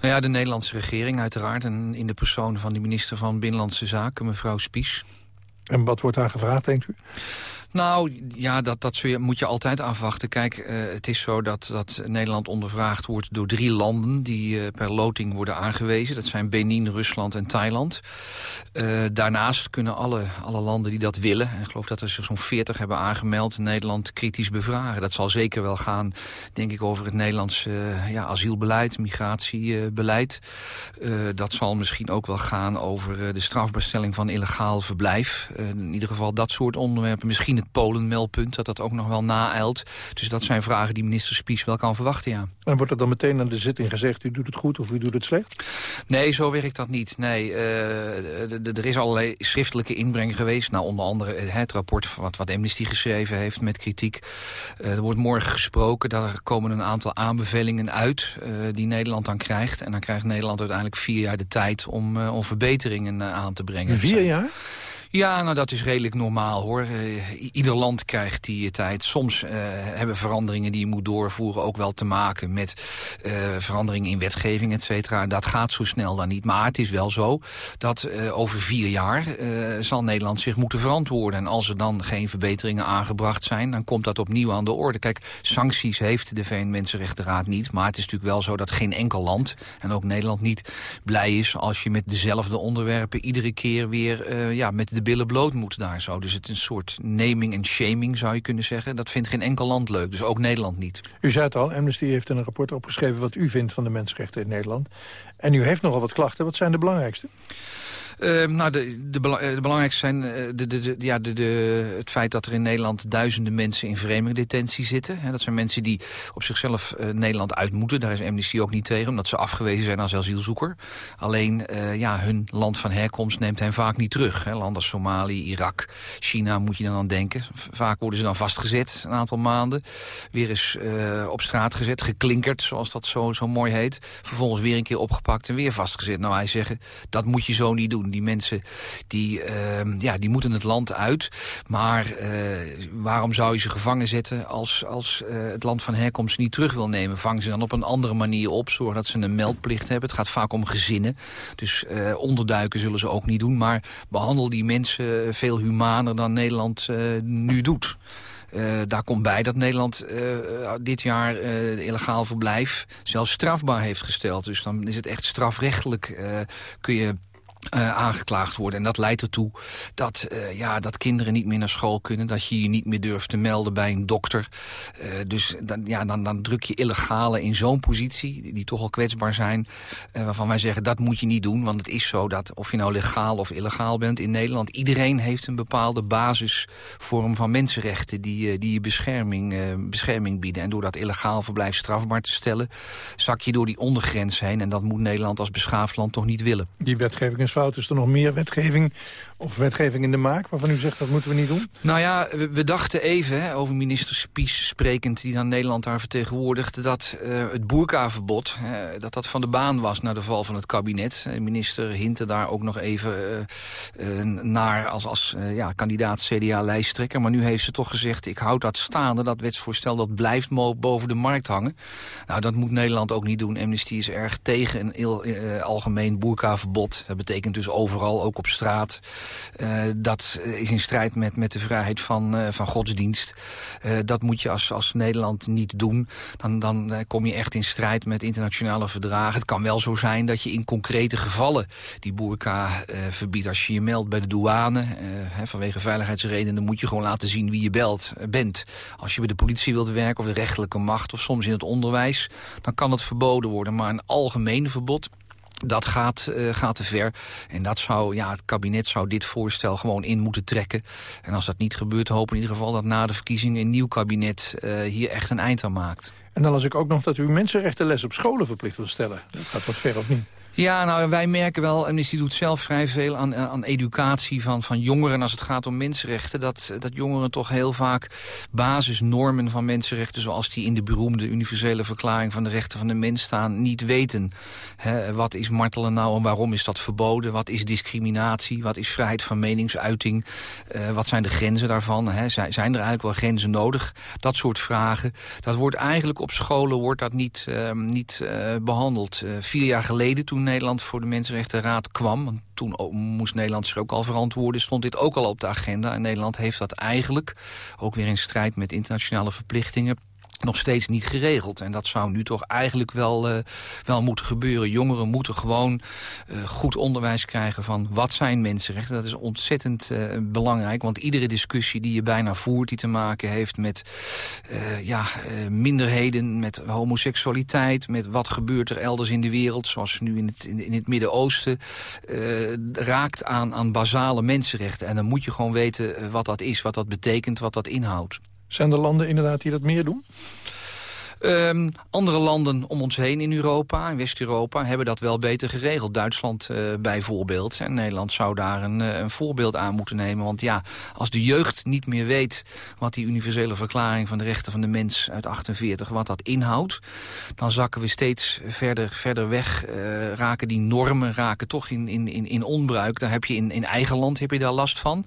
Nou ja, de Nederlandse regering uiteraard. En in de persoon van de minister van Binnenlandse Zaken, mevrouw Spies. En wat wordt daar gevraagd, denkt u? Nou, ja, dat, dat moet je altijd afwachten. Kijk, uh, het is zo dat, dat Nederland ondervraagd wordt door drie landen... die uh, per loting worden aangewezen. Dat zijn Benin, Rusland en Thailand. Uh, daarnaast kunnen alle, alle landen die dat willen... en ik geloof dat er zo'n 40 hebben aangemeld... Nederland kritisch bevragen. Dat zal zeker wel gaan, denk ik, over het Nederlands ja, asielbeleid... migratiebeleid. dat zal misschien ook wel gaan over de strafbestelling van illegaal verblijf. in ieder geval dat soort onderwerpen. Misschien het Polen-meldpunt, dat dat ook nog wel naeilt. Dus dat zijn vragen die minister Spies wel kan verwachten, ja. En wordt er dan meteen aan de zitting gezegd, u doet het goed of u doet het slecht? Nee, zo werkt dat niet. Nee, uh, er is allerlei schriftelijke inbreng geweest. Nou, onder andere het rapport wat, wat Amnesty geschreven heeft met kritiek. Uh, er wordt morgen gesproken, daar komen een aantal aanbevelingen uit uh, die Nederland dan krijgt. En dan krijgt Nederland uiteindelijk vier jaar de tijd om, om verbeteringen aan te brengen. Vier jaar? Ja, nou dat is redelijk normaal hoor. Uh, ieder land krijgt die tijd. Soms uh, hebben veranderingen die je moet doorvoeren ook wel te maken met uh, veranderingen in wetgeving, et cetera. Dat gaat zo snel dan niet. Maar het is wel zo dat over vier jaar zal Nederland zich moeten verantwoorden. En als er dan geen verbeteringen aangebracht zijn, dan komt dat opnieuw aan de orde. Kijk, sancties heeft de VN-Mensenrechtenraad niet. Maar het is natuurlijk wel zo dat geen enkel land, en ook Nederland niet, blij is als je met dezelfde onderwerpen iedere keer weer ja, met de billen bloot moet daar zo. Dus het is een soort naming en shaming zou je kunnen zeggen. Dat vindt geen enkel land leuk, dus ook Nederland niet. U zei het al, Amnesty heeft een rapport opgeschreven... wat u vindt van de mensenrechten in Nederland. En u heeft nogal wat klachten. Wat zijn de belangrijkste? Uh, nou, de, de, de, belangrijkste zijn uh, de, ja, de, het feit dat er in Nederland duizenden mensen in vreemdelingendetentie zitten. Hè, dat zijn mensen die op zichzelf uh, Nederland uit moeten. Daar is Amnesty ook niet tegen, omdat ze afgewezen zijn als asielzoeker. Alleen, ja, hun land van herkomst neemt hen vaak niet terug. Hè. Landen als Somalië, Irak, China moet je dan aan denken. Vaak worden ze dan vastgezet een aantal maanden. Weer eens op straat gezet, geklinkerd, zoals dat zo, zo mooi heet. Vervolgens weer een keer opgepakt en weer vastgezet. Nou, hij zeggen, dat moet je zo niet doen. Die mensen die, uh, ja, die moeten het land uit. Maar uh, waarom zou je ze gevangen zetten als, als uh, het land van herkomst niet terug wil nemen? Vang ze dan op een andere manier op, zorg dat ze een meldplicht hebben. Het gaat vaak om gezinnen. Dus uh, onderduiken zullen ze ook niet doen. Maar behandel die mensen veel humaner dan Nederland nu doet. Daar komt bij dat Nederland dit jaar uh, illegaal verblijf zelfs strafbaar heeft gesteld. Dus dan is het echt strafrechtelijk. kun je uh, aangeklaagd worden. En dat leidt ertoe dat, uh, ja, dat kinderen niet meer naar school kunnen. Dat je je niet meer durft te melden bij een dokter. Uh, dus dan, ja, dan, dan druk je illegale in zo'n positie, die, toch al kwetsbaar zijn. waarvan wij zeggen, dat moet je niet doen. Want het is zo dat, of je nou legaal of illegaal bent in Nederland... iedereen heeft een bepaalde basisvorm van mensenrechten... die, die je bescherming, bescherming bieden. En door dat illegaal verblijf strafbaar te stellen... zak je door die ondergrens heen. En dat moet Nederland als beschaafd land toch niet willen. Die wetgeving toepassingsfout? Is er nog meer wetgeving of wetgeving in de maak waarvan u zegt dat moeten we niet doen? Nou ja, we, dachten even, over minister Spies sprekend... die dan Nederland daar vertegenwoordigt... dat uh, het boerkaverbod uh, dat dat van de baan was na de val van het kabinet. De minister hintte daar ook nog even naar als, als ja, kandidaat CDA-lijsttrekker. Maar nu heeft ze toch gezegd, ik houd dat staande. Dat wetsvoorstel dat blijft boven de markt hangen. Nou, dat moet Nederland ook niet doen. Amnesty is erg tegen een algemeen boerkaverbod. Dat betekent dus overal, ook op straat... Uh, dat is in strijd met, met de vrijheid van, uh, van godsdienst. Uh, dat moet je als, als Nederland niet doen. Dan, dan kom je echt in strijd met internationale verdragen. Het kan wel zo zijn dat je in concrete gevallen die boerka verbiedt. Als je je meldt bij de douane, vanwege veiligheidsredenen... moet je gewoon laten zien wie je belt, bent. Als je bij de politie wilt werken of de rechterlijke macht... of soms in het onderwijs, dan kan het verboden worden. Maar een algemeen verbod dat gaat, uh, gaat te ver. En dat zou, ja, het kabinet zou dit voorstel gewoon in moeten trekken. En als dat niet gebeurt, hopen in ieder geval dat na de verkiezingen... een nieuw kabinet uh, hier echt een eind aan maakt. En dan las ik ook nog dat u mensenrechtenles op scholen verplicht wil stellen. Dat gaat wat ver of niet? Ja, nou, wij merken wel, Amnesty doet zelf vrij veel aan, eh, aan educatie van, van jongeren als het gaat om mensenrechten. Dat, dat jongeren toch heel vaak basisnormen van mensenrechten, zoals die in de beroemde universele verklaring van de rechten van de mens staan, niet weten. wat is martelen nou en waarom is dat verboden? Wat is discriminatie? Wat is vrijheid van meningsuiting? Uh, wat zijn de grenzen daarvan? zijn er eigenlijk wel grenzen nodig? Dat soort vragen. Dat wordt eigenlijk op scholen wordt dat niet, uh, niet uh, behandeld. vier jaar geleden, toen Nederland voor de Mensenrechtenraad kwam... want toen moest Nederland zich ook al verantwoorden... stond dit ook al op de agenda. En Nederland heeft dat eigenlijk, ook weer in strijd met internationale verplichtingen nog steeds niet geregeld. En dat zou nu toch eigenlijk wel, uh, wel moeten gebeuren. Jongeren moeten gewoon uh, goed onderwijs krijgen van wat zijn mensenrechten. Dat is ontzettend uh, belangrijk, want iedere discussie die je bijna voert... die te maken heeft met ja, minderheden, met homoseksualiteit... met wat gebeurt er elders in de wereld, zoals nu in het, in, het Midden-Oosten... raakt aan, aan basale mensenrechten. En dan moet je gewoon weten wat dat is, wat dat betekent, wat dat inhoudt. Zijn er landen inderdaad die dat meer doen? Um, andere landen om ons heen in Europa, in West-Europa, hebben dat wel beter geregeld. Duitsland uh, bijvoorbeeld. En Nederland zou daar een, uh, een, voorbeeld aan moeten nemen. Want ja, als de jeugd niet meer weet wat die universele verklaring van de rechten van de mens uit 48, wat dat inhoudt, dan zakken we steeds verder, verder weg. Uh, raken die normen raken toch in, in, in, in onbruik. Daar heb je in, in eigen land heb je daar last van.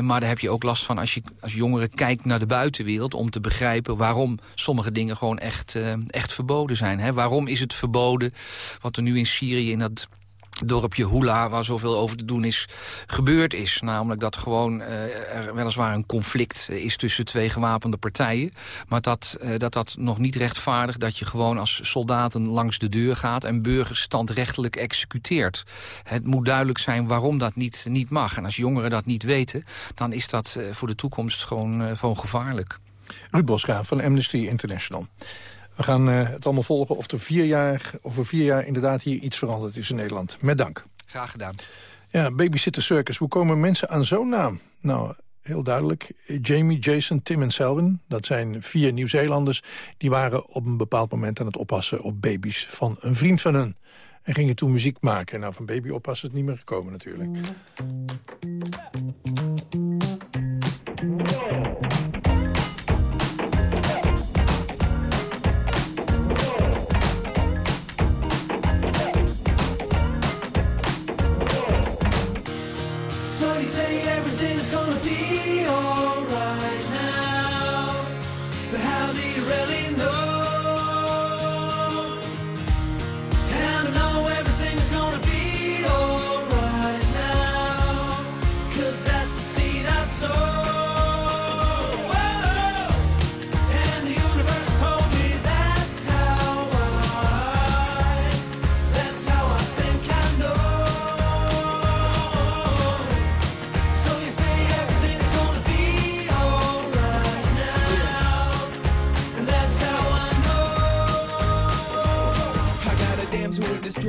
maar daar heb je ook last van als je als jongeren kijkt naar de buitenwereld om te begrijpen waarom sommige dingen gewoon echt, uh, echt verboden zijn. Hè? Waarom is het verboden wat er nu in Syrië in dat dorpje Hula, waar zoveel over te doen is, gebeurd is. Namelijk dat gewoon uh, er weliswaar een conflict is tussen twee gewapende partijen. Maar dat, uh, dat dat nog niet rechtvaardigt dat je gewoon als soldaten langs de deur gaat... en burgers standrechtelijk executeert. Het moet duidelijk zijn waarom dat niet, niet mag. En als jongeren dat niet weten, dan is dat voor de toekomst gewoon, gewoon gevaarlijk. Ruud Bosgraaf van Amnesty International. We gaan uh, het allemaal volgen of er vier jaar, over vier jaar inderdaad hier iets veranderd is in Nederland. Met dank. Graag gedaan. Ja, Babysitter Circus. Hoe komen mensen aan zo'n naam? Nou, heel duidelijk. Jamie, Jason, Tim en Selwyn. Dat zijn vier Nieuw-Zeelanders. Die waren op een bepaald moment aan het oppassen op baby's van een vriend van hun. En gingen toen muziek maken. Nou, van baby oppassen is het niet meer gekomen natuurlijk. So you say everything's gonna be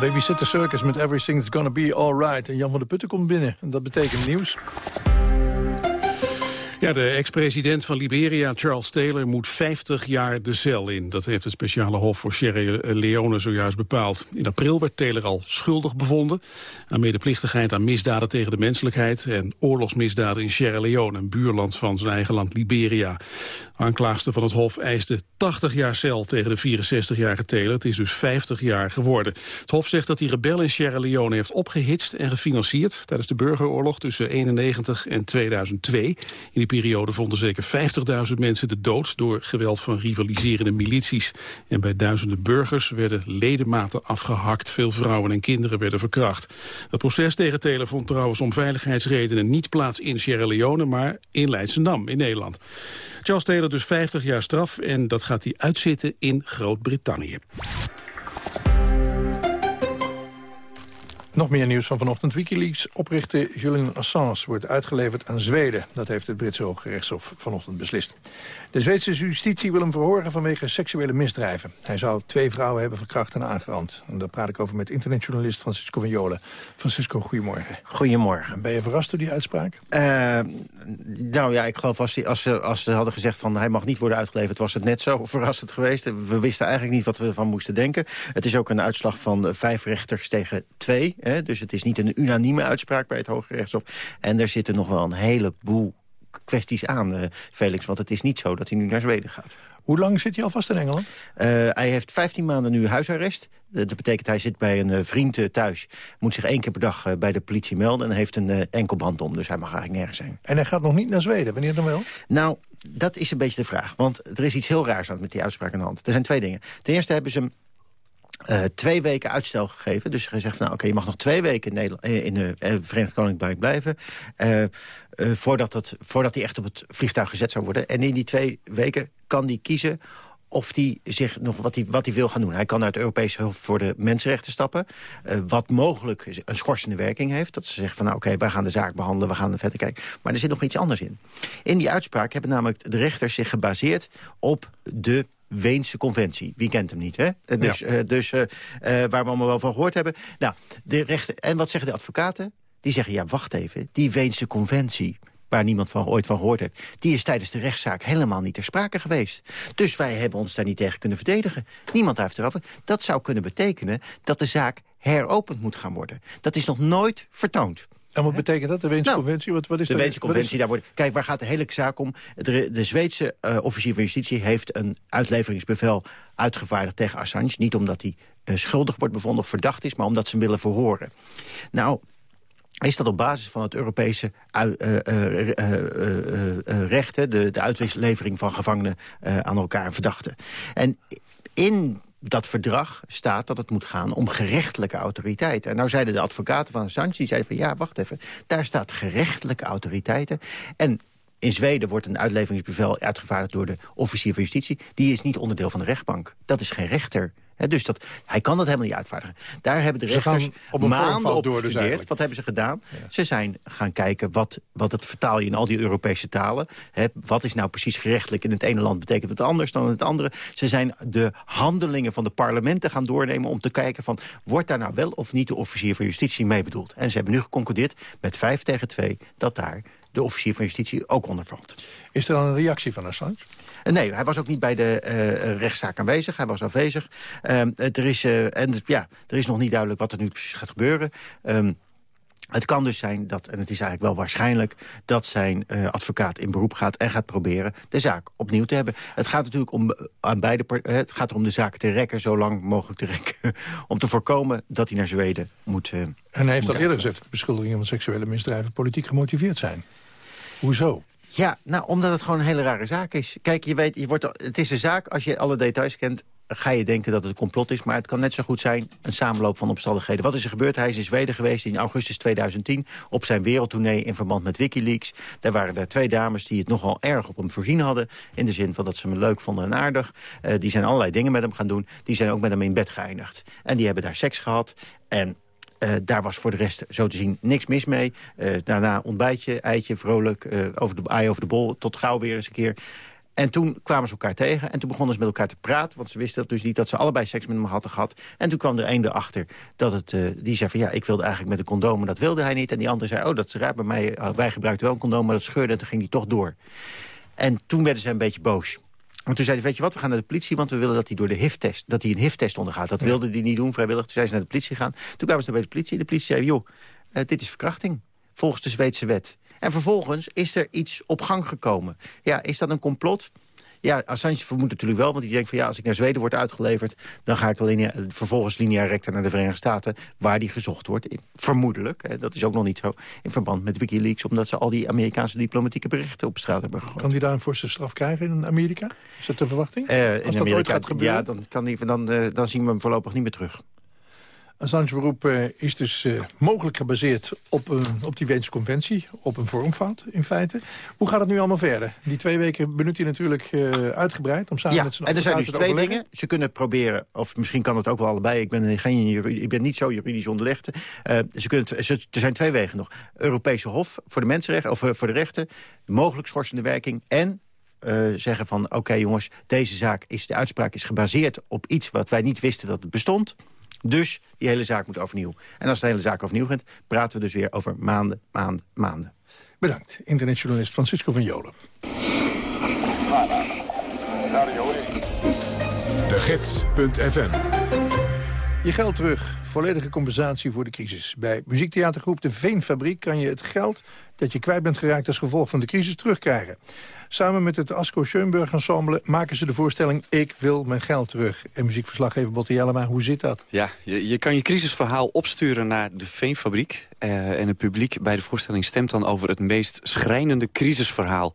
Babysitter Circus met Everything's Gonna Be Alright. En Jan van der Putten komt binnen. En dat betekent nieuws. Ja, de ex-president van Liberia, Charles Taylor, moet 50 jaar de cel in. Dat heeft het speciale hof voor Sierra Leone zojuist bepaald. In april werd Taylor al schuldig bevonden... aan medeplichtigheid aan misdaden tegen de menselijkheid... en oorlogsmisdaden in Sierra Leone, een buurland van zijn eigen land Liberia. Aanklaagster van het hof eiste 80 jaar cel tegen de 64-jarige Taylor. Het is dus 50 jaar geworden. Het hof zegt dat hij rebel in Sierra Leone heeft opgehitst en gefinancierd... tijdens de burgeroorlog tussen 91 en 2002. In die periode vonden zeker 50.000 mensen de dood... door geweld van rivaliserende milities. En bij duizenden burgers werden ledematen afgehakt. Veel vrouwen en kinderen werden verkracht. Het proces tegen Taylor vond trouwens om veiligheidsredenen... niet plaats in Sierra Leone, maar in Leidschendam in Nederland. Charles Taylor dus 50 jaar straf en dat gaat hij uitzitten in Groot-Brittannië. Nog meer nieuws van vanochtend. Wikileaks oprichter Julian Assange wordt uitgeleverd aan Zweden. Dat heeft het Britse Hoge Rechtshof vanochtend beslist. De Zweedse justitie wil hem verhoren vanwege seksuele misdrijven. Hij zou twee vrouwen hebben verkracht en aangerand. En daar praat ik over met internetjournalist Francisco Vignola. Francisco, goedemorgen. Goedemorgen. Ben je verrast door die uitspraak? Uh, nou ja, ik geloof als, die, als, ze, als ze hadden gezegd van hij mag niet worden uitgeleverd... was het net zo verrassend geweest. We wisten eigenlijk niet wat we ervan moesten denken. Het is ook een uitslag van vijf rechters tegen twee. Hè? Dus het is niet een unanieme uitspraak bij het Hoge Rechtshof. En er zitten nog wel een heleboel kwesties aan, Felix. Want het is niet zo dat hij nu naar Zweden gaat. Hoe lang zit hij al vast in Engeland? Uh, hij heeft 15 maanden nu huisarrest. Uh, dat betekent hij zit bij een vriend thuis. Moet zich één keer per dag bij de politie melden. En heeft een enkelband om. Dus hij mag eigenlijk nergens zijn. En hij gaat nog niet naar Zweden. Wanneer dan wel? Nou, dat is een beetje de vraag. Want er is iets heel raars aan met die uitspraak aan de hand. Er zijn twee dingen. Ten eerste hebben ze hem uh, twee weken uitstel gegeven. Dus gezegd, nou, oké, je mag nog twee weken in, Nederland, in de uh, Verenigd Koninkrijk blijven... Voordat, het, voordat hij echt op het vliegtuig gezet zou worden. En in die twee weken kan hij kiezen of hij zich nog wat hij, wat hij wil gaan doen. Hij kan uit Europese hulp voor de mensenrechten stappen. wat mogelijk een schorsende werking heeft. Dat ze zeggen van, nou, oké, wij gaan de zaak behandelen, we gaan verder kijken. Maar er zit nog iets anders in. In die uitspraak hebben namelijk de rechters zich gebaseerd op de Weense conventie. Wie kent hem niet, hè? Dus, ja. uh, dus uh, waar we allemaal wel van gehoord hebben. Nou, de rechter, en wat zeggen de advocaten? Die zeggen, ja, wacht even, die Weense conventie waar niemand van, ooit van gehoord heeft... die is tijdens de rechtszaak helemaal niet ter sprake geweest. Dus wij hebben ons daar niet tegen kunnen verdedigen. Niemand heeft erover. Dat zou kunnen betekenen dat de zaak heropend moet gaan worden. Dat is nog nooit vertoond. En wat betekent dat, de Weense conventie? Wat, wat is de Weense conventie, daar wordt... Kijk, waar gaat de hele zaak om? De, de Zweedse eh, officier van justitie heeft een uitleveringsbevel uitgevaardigd tegen Assange. Niet omdat hij eh, schuldig wordt bevonden of verdacht is... maar omdat ze hem willen verhoren. Nou, is dat op basis van het Europese eh, recht... hè, de, de uitlevering van gevangenen aan elkaar en verdachten. En in dat verdrag staat dat het moet gaan om gerechtelijke autoriteiten. En nou zeiden de advocaten van Assange, die zeiden van... ja, wacht even, daar staat gerechtelijke autoriteiten. En in Zweden wordt een uitleveringsbevel uitgevaardigd door de officier van justitie. Die is niet onderdeel van de rechtbank. Dat is geen rechter. Dus dat, hij kan dat helemaal niet uitvaardigen. Daar hebben de Ze rechters op een maanden op door dus gestudeerd. eigenlijk. wat hebben ze gedaan? Ze zijn gaan kijken, wat, wat het vertaal je in al die Europese talen. Hè, wat is nou precies gerechtelijk in het ene land betekent het anders dan in het andere. Ze zijn de handelingen van de parlementen gaan doornemen... om te kijken van, wordt daar nou wel of niet de officier van justitie mee bedoeld? En ze hebben nu geconcludeerd met vijf tegen twee... dat daar de officier van justitie ook onder valt. Is er dan een reactie van Assange? Eh, Nee, hij was ook niet bij de eh, rechtszaak aanwezig. Hij was afwezig. Ehm, er, is, eh, en, ja, er is nog niet duidelijk wat er nu precies gaat gebeuren. Ehm, het kan dus zijn dat, en het is eigenlijk wel waarschijnlijk... dat zijn eh, advocaat in beroep gaat en gaat proberen de zaak opnieuw te hebben. Het gaat natuurlijk om, eh, aan beide, eh, het gaat erom de zaak te rekken, zo lang mogelijk te rekken... om te voorkomen dat hij naar Zweden moet... En hij heeft al eerder gezegd dat beschuldigingen van seksuele misdrijven politiek gemotiveerd zijn. Hoezo? Ja, nou, omdat het gewoon een hele rare zaak is. Kijk, je weet, je wordt, het is een zaak, als je alle details kent... ga je denken dat het een complot is, maar het kan net zo goed zijn... een samenloop van omstandigheden. Wat is er gebeurd? Hij is in Zweden geweest in augustus 2010... op zijn wereldtournee in verband met Wikileaks. Daar waren er twee dames die het nogal erg op hem voorzien hadden... in de zin van dat ze hem leuk vonden en aardig. Eh, die zijn allerlei dingen met hem gaan doen. Die zijn ook met hem in bed geëindigd. En die hebben daar seks gehad. En eh, daar was voor de rest zo te zien niks mis mee. Eh, daarna ontbijtje, eitje, vrolijk, eh, over de ei over de bol, tot gauw weer eens een keer. En toen kwamen ze elkaar tegen en toen begonnen ze met elkaar te praten... want ze wisten dat dus niet dat ze allebei seks met hem hadden gehad. En toen kwam er een erachter dat het, eh, die zei van... ja, ik wilde eigenlijk met een condoom, maar dat wilde hij niet. En die andere zei, oh, dat is raar, bij mij, eh, wij gebruikten wel een condoom... maar dat scheurde en toen ging die toch door. En toen werden ze een beetje boos. Want toen zei hij, weet je wat, we gaan naar de politie... want we willen dat hij door de HIV-test, dat hij een HIV-test ondergaat. Dat wilde hij niet doen, vrijwillig. Toen zijn ze naar de politie gegaan. Toen kwamen ze bij de politie. De politie zei, joh, eh, dit is verkrachting. Volgens de Zweedse wet. En vervolgens is er iets op gang gekomen. Ja, is dat een complot? Ja, Assange vermoedt natuurlijk wel, want die denkt van ja, als ik naar Zweden word uitgeleverd, dan ga ik wel linea, vervolgens linea recta naar de Verenigde Staten, waar die gezocht wordt. Vermoedelijk, hè, dat is ook nog niet zo, in verband met Wikileaks, omdat ze al die Amerikaanse diplomatieke berichten op straat hebben gegooid. Kan hij daar een forse straf krijgen in Amerika? Is dat de verwachting? Eh, Als in dat ooit Amerika, gaat gebeuren? ja, dan, kan die, dan, eh, dan zien we hem voorlopig niet meer terug. Assange's beroep eh, is dus eh, mogelijk gebaseerd op, een, op die Weense conventie. Op een vormfout, in feite. Hoe gaat het nu allemaal verder? Die twee weken benut hij natuurlijk eh, uitgebreid... om samen ja, met zijn en er zijn dus twee overleggen. dingen. Ze kunnen proberen, of misschien kan het ook wel allebei. Ik ben, geen, ik ben niet zo juridisch onderlegd. Ze kunnen, ze- er zijn twee wegen nog. Europese Hof voor de mensenrechten, of voor, voor de rechten. Mogelijk schorsende werking. En zeggen van, oké jongens, deze zaak is, de uitspraak is gebaseerd op iets wat wij niet wisten dat het bestond. Dus die hele zaak moet overnieuw. En als de hele zaak overnieuw gaat, praten we dus weer over maanden, maanden, maanden. Bedankt, internetjournalist Francisco van Jolen. De Gids.fm Je geld terug. Volledige compensatie voor de crisis. Bij muziektheatergroep De Veenfabriek kan je het geld dat je kwijt bent geraakt als gevolg van de crisis terugkrijgen. Samen met het Asko Schoenburg Ensemble maken ze de voorstelling Ik wil mijn geld terug. En muziekverslaggever Botte Jellema, hoe zit dat? Ja, je, je kan je crisisverhaal opsturen naar de Veenfabriek. eh, en het publiek bij de voorstelling stemt dan over het meest schrijnende crisisverhaal.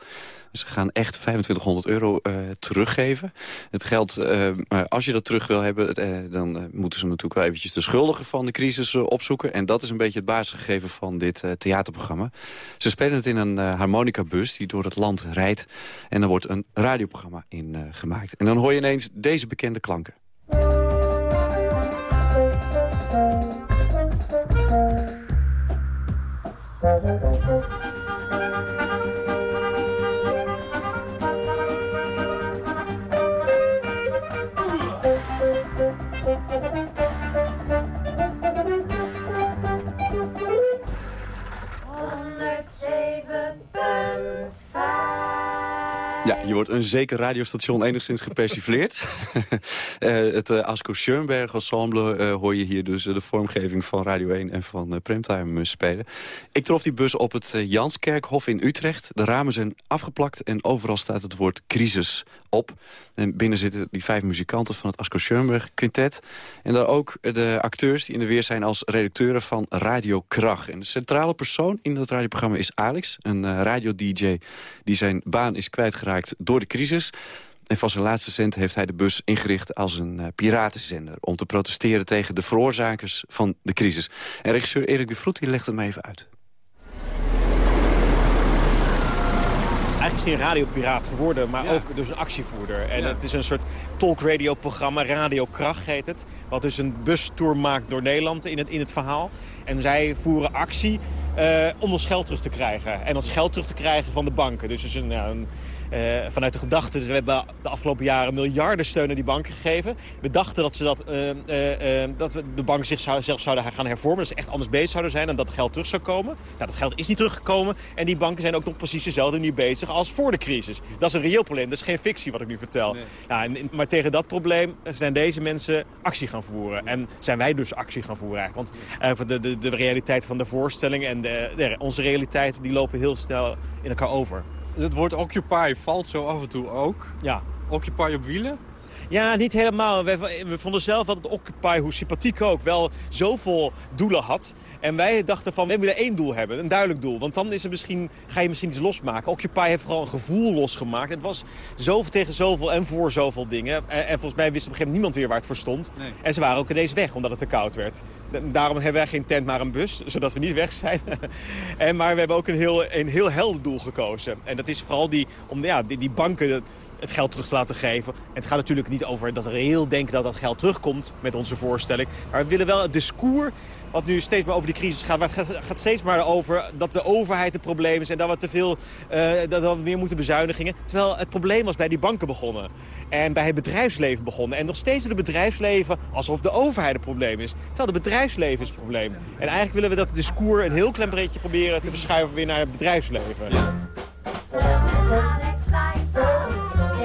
Ze gaan echt 2500 euro eh, teruggeven. Het geld, eh, als je dat terug wil hebben, eh, dan moeten ze natuurlijk wel eventjes de schuldigen van de crisis opzoeken. En dat is een beetje het basisgegeven van dit theaterprogramma. Ze spelen het in een harmonicabus die door het land rijdt. En er wordt een radioprogramma in gemaakt. En dan hoor je ineens deze bekende klanken. Ja, je wordt een zeker radiostation enigszins gepersifleerd. uh, het uh, Asko Schoenberg ensemble uh, hoor je hier dus de vormgeving van Radio 1 en van Premtime spelen. Ik trof die bus op het Janskerkhof in Utrecht. De ramen zijn afgeplakt en overal staat het woord crisis op. En binnen zitten die vijf muzikanten van het Asko Schoenberg quintet. En daar ook de acteurs die in de weer zijn als redacteuren van Radio Krach. En de centrale persoon in dat radioprogramma is Alex, een radio-dj die zijn baan is kwijtgeraakt door de crisis. En van zijn laatste cent heeft hij de bus ingericht als een uh, piratenzender... om te protesteren tegen de veroorzakers van de crisis. En regisseur Erik de Vroet die legt het me even uit. Eigenlijk is hij een radiopiraat geworden, maar ook dus een actievoerder. En het is een soort talkradio-programma, Radio Kracht heet het. Wat dus een bustour maakt door Nederland in het, in het verhaal. En zij voeren actie uh, om ons geld terug te krijgen. En ons geld terug te krijgen van de banken. Dus, dus een, ja, een uh, vanuit de gedachte, dus we hebben de afgelopen jaren miljarden steun aan die banken gegeven. We dachten dat, ze dat, uh, uh, dat we de banken zichzelf zouden gaan hervormen. Dat ze echt anders bezig zouden zijn en dat het geld terug zou komen. Nou, dat geld is niet teruggekomen. En die banken zijn ook nog precies dezelfde manier bezig als voor de crisis. Dat is een reëel probleem. Dat is geen fictie wat ik nu vertel. Nee. Ja, en, maar tegen dat probleem zijn deze mensen actie gaan voeren. En zijn wij dus actie gaan voeren eigenlijk. Want de, de, de realiteit van de voorstelling en de, de, onze realiteit die lopen heel snel in elkaar over. Het woord Occupy valt zo af en toe ook. Ja. Occupy op wielen? Ja, niet helemaal. We, we vonden zelf dat het Occupy, hoe sympathiek ook, wel zoveel doelen had. En wij dachten van, we willen één doel hebben, een duidelijk doel. Want dan is er misschien, ga je misschien iets losmaken. Occupy heeft vooral een gevoel losgemaakt. Het was zoveel tegen zoveel en voor zoveel dingen. En, en volgens mij wist op een gegeven moment niemand weer waar het voor stond. Nee. En ze waren ook ineens weg, omdat het te koud werd. Daarom hebben wij geen tent, maar een bus, zodat we niet weg zijn. en, maar we hebben ook een heel, een heel helder doel gekozen. En dat is vooral die, om ja, die, die banken het geld terug te laten geven. En het gaat natuurlijk niet over dat we reëel denken dat dat geld terugkomt met onze voorstelling. Maar we willen wel het discours wat nu steeds maar over die crisis gaat. Gaat steeds maar over dat de overheid het probleem is... en dat we te veel, uh, dat we meer moeten bezuinigingen. Terwijl het probleem was bij die banken begonnen. En bij het bedrijfsleven begonnen. En nog steeds het bedrijfsleven alsof de overheid het probleem is. Terwijl het bedrijfsleven is het probleem. En eigenlijk willen we dat discours een heel klein beetje proberen te verschuiven weer naar het bedrijfsleven. Ja.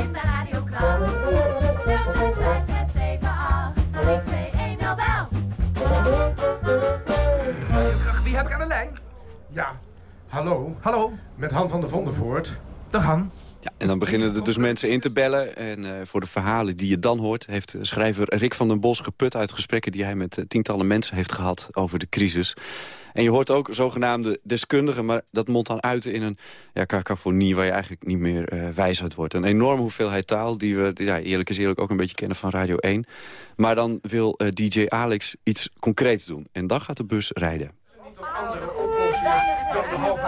In de radiokracht. 06 5 6 7 8 3 2 1 0 bel. Wie heb ik aan de lijn? Ja, hallo. Hallo. Met Han van der Vondervoort. Dag Han. Ja, en dan beginnen er dus mensen in te bellen. En uh, voor de verhalen die je dan hoort... heeft schrijver Rick van den Bos geput uit gesprekken... die hij met uh, tientallen mensen heeft gehad over de crisis. En je hoort ook zogenaamde deskundigen... maar dat mondt dan uit in een ja, cacophonie... waar je eigenlijk niet meer uh, wijs uit wordt. Een enorme hoeveelheid taal die we, ja, eerlijk is eerlijk... ook een beetje kennen van Radio 1. Maar dan wil DJ Alex iets concreets doen. En dan gaat de bus rijden.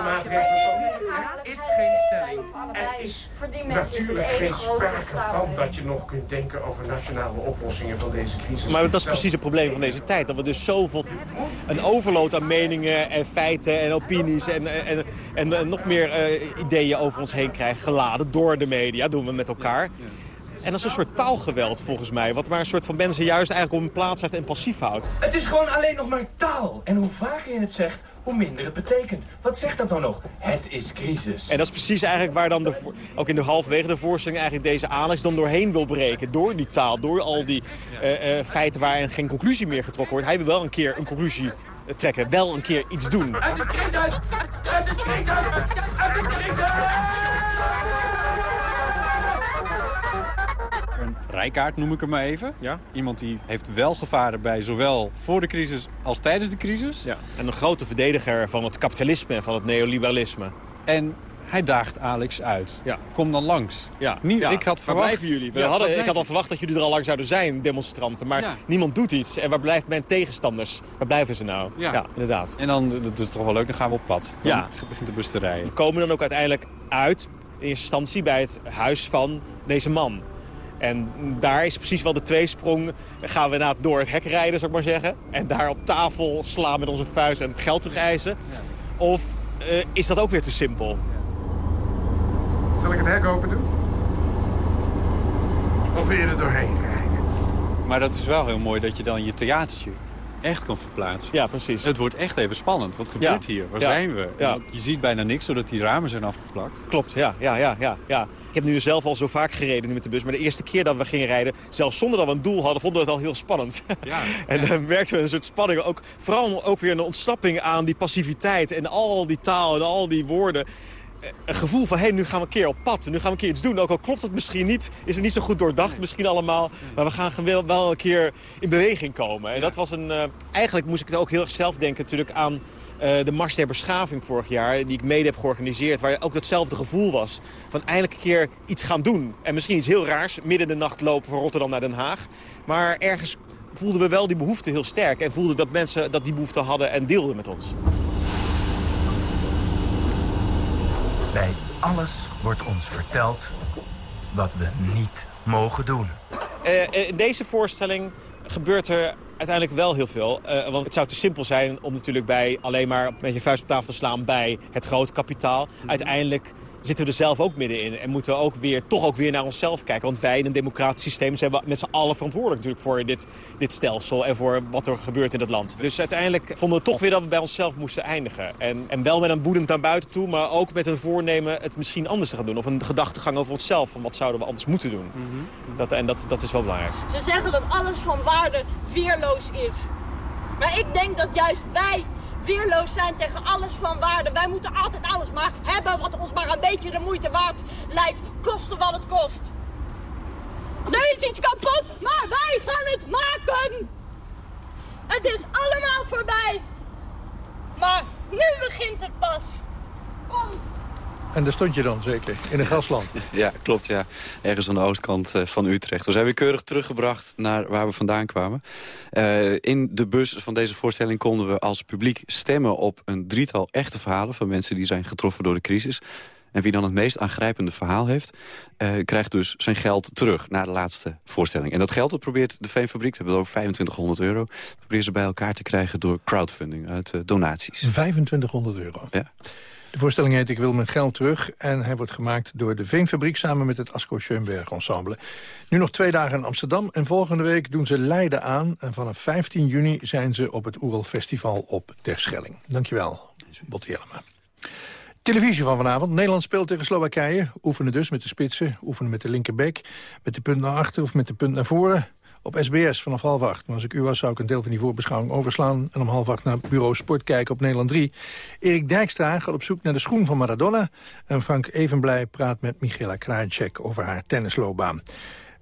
Maatregelen Er is natuurlijk geen sprake van dat je nog kunt denken over nationale oplossingen van deze crisis. Maar dat is precies het probleem van deze tijd. Dat we dus zoveel, een overload aan meningen en feiten en opinies en, en, en, en nog meer uh, ideeën over ons heen krijgen. Geladen door de media, doen we met elkaar. En dat is een soort taalgeweld volgens mij. Wat maar een soort van mensen juist eigenlijk op een plaats heeft en passief houdt. Het is gewoon alleen nog maar taal. En hoe vaker je het zegt, hoe minder het betekent. Wat zegt dat nou nog? Het is crisis. En dat is precies eigenlijk waar dan de, ook in de halfwege de voorstelling eigenlijk deze Alex dan doorheen wil breken. Door die taal, door al die uh, uh, feiten waarin geen conclusie meer getrokken wordt. Hij wil wel een keer een conclusie trekken. Wel een keer iets doen. Het is crisis! Het is crisis! Het is crisis! Een rijkaart noem ik hem maar even. Ja? Iemand die heeft wel gevaren bij zowel voor de crisis als tijdens de crisis. Ja. En een grote verdediger van het kapitalisme en van het neoliberalisme. En hij daagt Alex uit. Ja. Kom dan langs. Ja. Niet, ja. Ik had waar verwacht... blijven jullie? We Ja, hadden, waar ik had al verwacht dat jullie er al lang zouden zijn, demonstranten. Maar niemand doet iets. En waar blijven mijn tegenstanders? Waar blijven ze nou? Ja. inderdaad. En dan, dat is toch wel leuk, dan gaan we op pad. Dan Ja. begint de bus te rijden. We komen dan ook uiteindelijk uit, in eerste instantie, bij het huis van deze man. En daar is precies wel de tweesprong. Gaan we inderdaad door het hek rijden, zou ik maar zeggen. En daar op tafel slaan met onze vuist en het geld terug eisen. Of eh, is dat ook weer te simpel? Zal ik het hek open doen? Of wil je er doorheen rijden? Maar dat is wel heel mooi dat je dan je theatertje echt kan verplaatsen. Ja, precies. Het wordt echt even spannend. Wat gebeurt Ja. hier? Waar Ja. zijn we? Ja. Je ziet bijna niks, zodat die ramen zijn afgeplakt. Klopt, ja, ja, ja, ja, ja. Ik heb nu zelf al zo vaak gereden met de bus. Maar de eerste keer dat we gingen rijden, zelfs zonder dat we een doel hadden, vonden we het al heel spannend. Ja, en dan merkten we een soort spanning. Ook, vooral ook weer een ontsnapping aan die passiviteit en al die taal en al die woorden. Eh, Een gevoel van, hé, hey, nu gaan we een keer op pad. Nu gaan we een keer iets doen. Ook al klopt het misschien niet, is het niet zo goed doordacht misschien allemaal. Maar we gaan wel, wel een keer in beweging komen. En dat was een... eh, eigenlijk moest ik het ook heel erg zelf denken natuurlijk aan eh, de Mars der Beschaving vorig jaar, die ik mede heb georganiseerd, waar ook datzelfde gevoel was. Van eindelijk een keer iets gaan doen. En misschien iets heel raars, midden in de nacht lopen van Rotterdam naar Den Haag. Maar ergens voelden we wel die behoefte heel sterk. En voelden dat mensen dat die behoefte hadden en deelden met ons. Bij alles wordt ons verteld wat we niet mogen doen. Eh, in deze voorstelling gebeurt er uiteindelijk wel heel veel. Eh, want het zou te simpel zijn om natuurlijk bij alleen maar met je vuist op tafel te slaan bij het grote kapitaal. Uiteindelijk zitten we er zelf ook middenin en moeten we ook weer, toch ook weer naar onszelf kijken. Want wij in een democratisch systeem zijn we met z'n allen verantwoordelijk natuurlijk voor dit, dit stelsel en voor wat er gebeurt in het land. Dus uiteindelijk vonden we toch weer dat we bij onszelf moesten eindigen. En, en wel met een woedend naar buiten toe, maar ook met een voornemen het misschien anders te gaan doen. Of een gedachtegang over onszelf, van wat zouden we anders moeten doen. dat, en dat, dat is wel belangrijk. Ze zeggen dat alles van waarde weerloos is. Maar ik denk dat juist wij weerloos zijn tegen alles van waarde. Wij moeten altijd alles maar hebben wat ons maar een beetje de moeite waard lijkt. Koste wat het kost. Er is iets kapot, maar wij gaan het maken. Het is allemaal voorbij. Maar nu begint het pas. En daar stond je dan zeker, in een grasland. Ja, klopt, ja. Ergens aan de oostkant eh, van Utrecht. We zijn weer keurig teruggebracht naar waar we vandaan kwamen. Eh, in de bus van deze voorstelling konden we als publiek stemmen op een drietal echte verhalen... van mensen die zijn getroffen door de crisis. En wie dan het meest aangrijpende verhaal heeft... eh, krijgt dus zijn geld terug na de laatste voorstelling. En dat geld dat probeert de Veenfabriek, we hebben het over 2500 euro... proberen ze bij elkaar te krijgen door crowdfunding uit donaties. 2500 euro. Ja. De voorstelling heet Ik wil mijn geld terug. En hij wordt gemaakt door de Veenfabriek samen met het Asko Schoenberg Ensemble. Nu nog twee dagen in Amsterdam. En volgende week doen ze Leiden aan. En vanaf 15 juni zijn ze op het Oerl Festival op Terschelling. Dankjewel, Botti Jellema. Televisie van vanavond. Nederland speelt tegen Slowakije. Oefenen dus met de spitsen. Oefenen met de linkerbek. Met de punt naar achter of met de punt naar voren. Op SBS vanaf half acht. Maar als ik u was, zou ik een deel van die voorbeschouwing overslaan... en om half acht naar Bureau Sport kijken op Nederland 3. Erik Dijkstra gaat op zoek naar de schoen van Maradona. En Frank Evenblij praat met Michaela Krajicek over haar tennisloopbaan.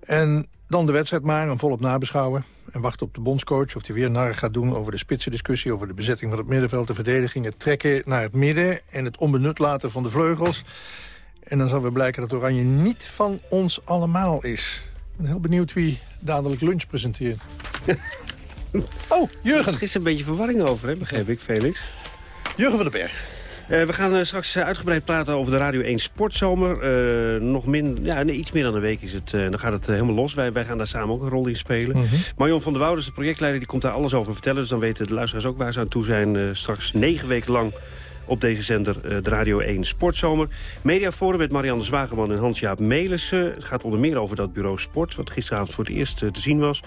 En dan de wedstrijd maar, en volop nabeschouwen. En wachten op de bondscoach of hij weer narrig gaat doen over de spitsendiscussie... over de bezetting van het middenveld, de verdediging, het trekken naar het midden... en het onbenut laten van de vleugels. En dan zal weer blijken dat Oranje niet van ons allemaal is. Ik ben heel benieuwd wie dadelijk lunch presenteert. oh, Jurgen. Er is een beetje verwarring over, hè, begreep ik, Felix. Jurgen van den Berg. Eh, we gaan eh, straks eh, uitgebreid praten over de Radio 1 Sportzomer. Nog min, ja, nee, iets meer dan een week is het. dan gaat het helemaal los. Wij, wij gaan daar samen ook een rol in spelen. Mhm. Marion van der Wouders, de projectleider, die komt daar alles over vertellen. Dus dan weten de luisteraars ook waar ze aan toe zijn. straks negen weken lang op deze zender, eh, de Radio 1 Sportzomer. Mediaforum met Marianne Zwageman en Hans-Jaap Melissen. Het gaat onder meer over dat bureau Sport... wat gisteravond voor het eerst eh, te zien was.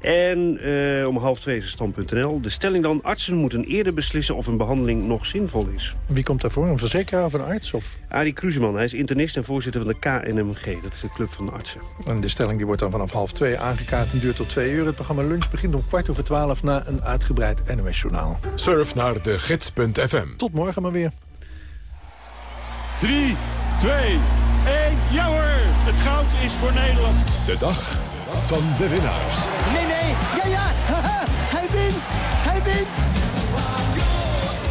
En eh, om half twee is het stand.nl. De stelling dan, artsen moeten eerder beslissen... of een behandeling nog zinvol is. Wie komt daarvoor? Een verzekeraar of een arts? Of? Arie Kruseman, hij is internist en voorzitter van de KNMG. Dat is de club van de artsen. En de stelling die wordt dan vanaf half twee aangekaart en duurt tot twee uur. Het programma Lunch begint om kwart over twaalf na een uitgebreid NOS-journaal. Surf naar de gids.fm. Tot morgen maar weer. 3, 2, 1, ja hoor! Het goud is voor Nederland. De dag van de winnaars. Nee, nee, ja, ja! Haha, hij wint! Hij wint!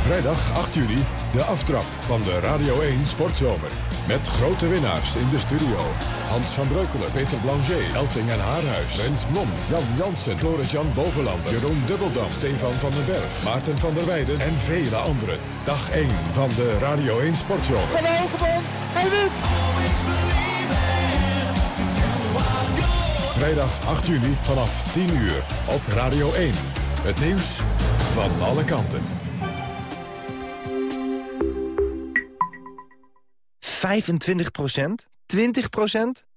Vrijdag 8 juli, de aftrap van de Radio 1 Sportzomer. Met grote winnaars in de studio. Hans van Breukelen, Peter Blanger, Elting en Haarhuis, Rens Blom, Jan Jansen, Floris-Jan Bovenland, Jeroen Dubbeldam, Stefan van den Berg, Maarten van der Weijden en vele anderen. Dag 1 van de Radio 1 Sportzomer. Van hij wint! Vrijdag 8 juli vanaf 10 uur op Radio 1. Het nieuws van alle kanten. 25% 20%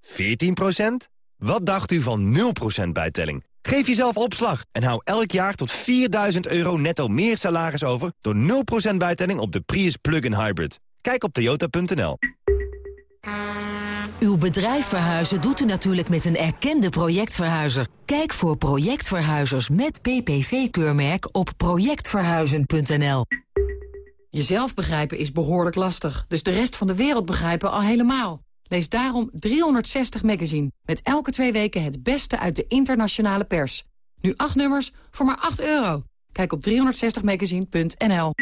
14% Wat dacht u van 0% bijtelling? Geef jezelf opslag en hou elk jaar tot 4000 euro netto meer salaris over... door 0% bijtelling op de Prius Plug-in Hybrid. Kijk op toyota.nl. Uw bedrijf verhuizen doet u natuurlijk met een erkende projectverhuizer. Kijk voor projectverhuizers met PPV-keurmerk op projectverhuizen.nl. Jezelf begrijpen is behoorlijk lastig, dus de rest van de wereld begrijpen al helemaal. Lees daarom 360 Magazine, met elke twee weken het beste uit de internationale pers. Nu acht nummers voor maar 8 euro. Kijk op 360magazine.nl.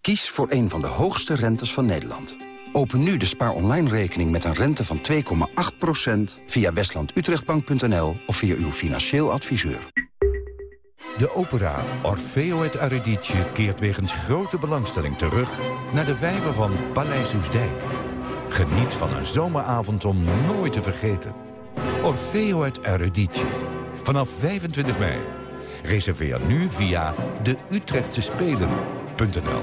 Kies voor een van de hoogste rentes van Nederland. Open nu de Spaar Online rekening met een rente van 2,8% via westlandutrechtbank.nl of via uw financieel adviseur. De opera Orfeo het Eurydice keert wegens grote belangstelling terug... naar de vijver van Paleis. Geniet van een zomeravond om nooit te vergeten. Orfeo het Eurydice. Vanaf 25 mei. Reserveer nu via de Utrechtse Spelen.nl.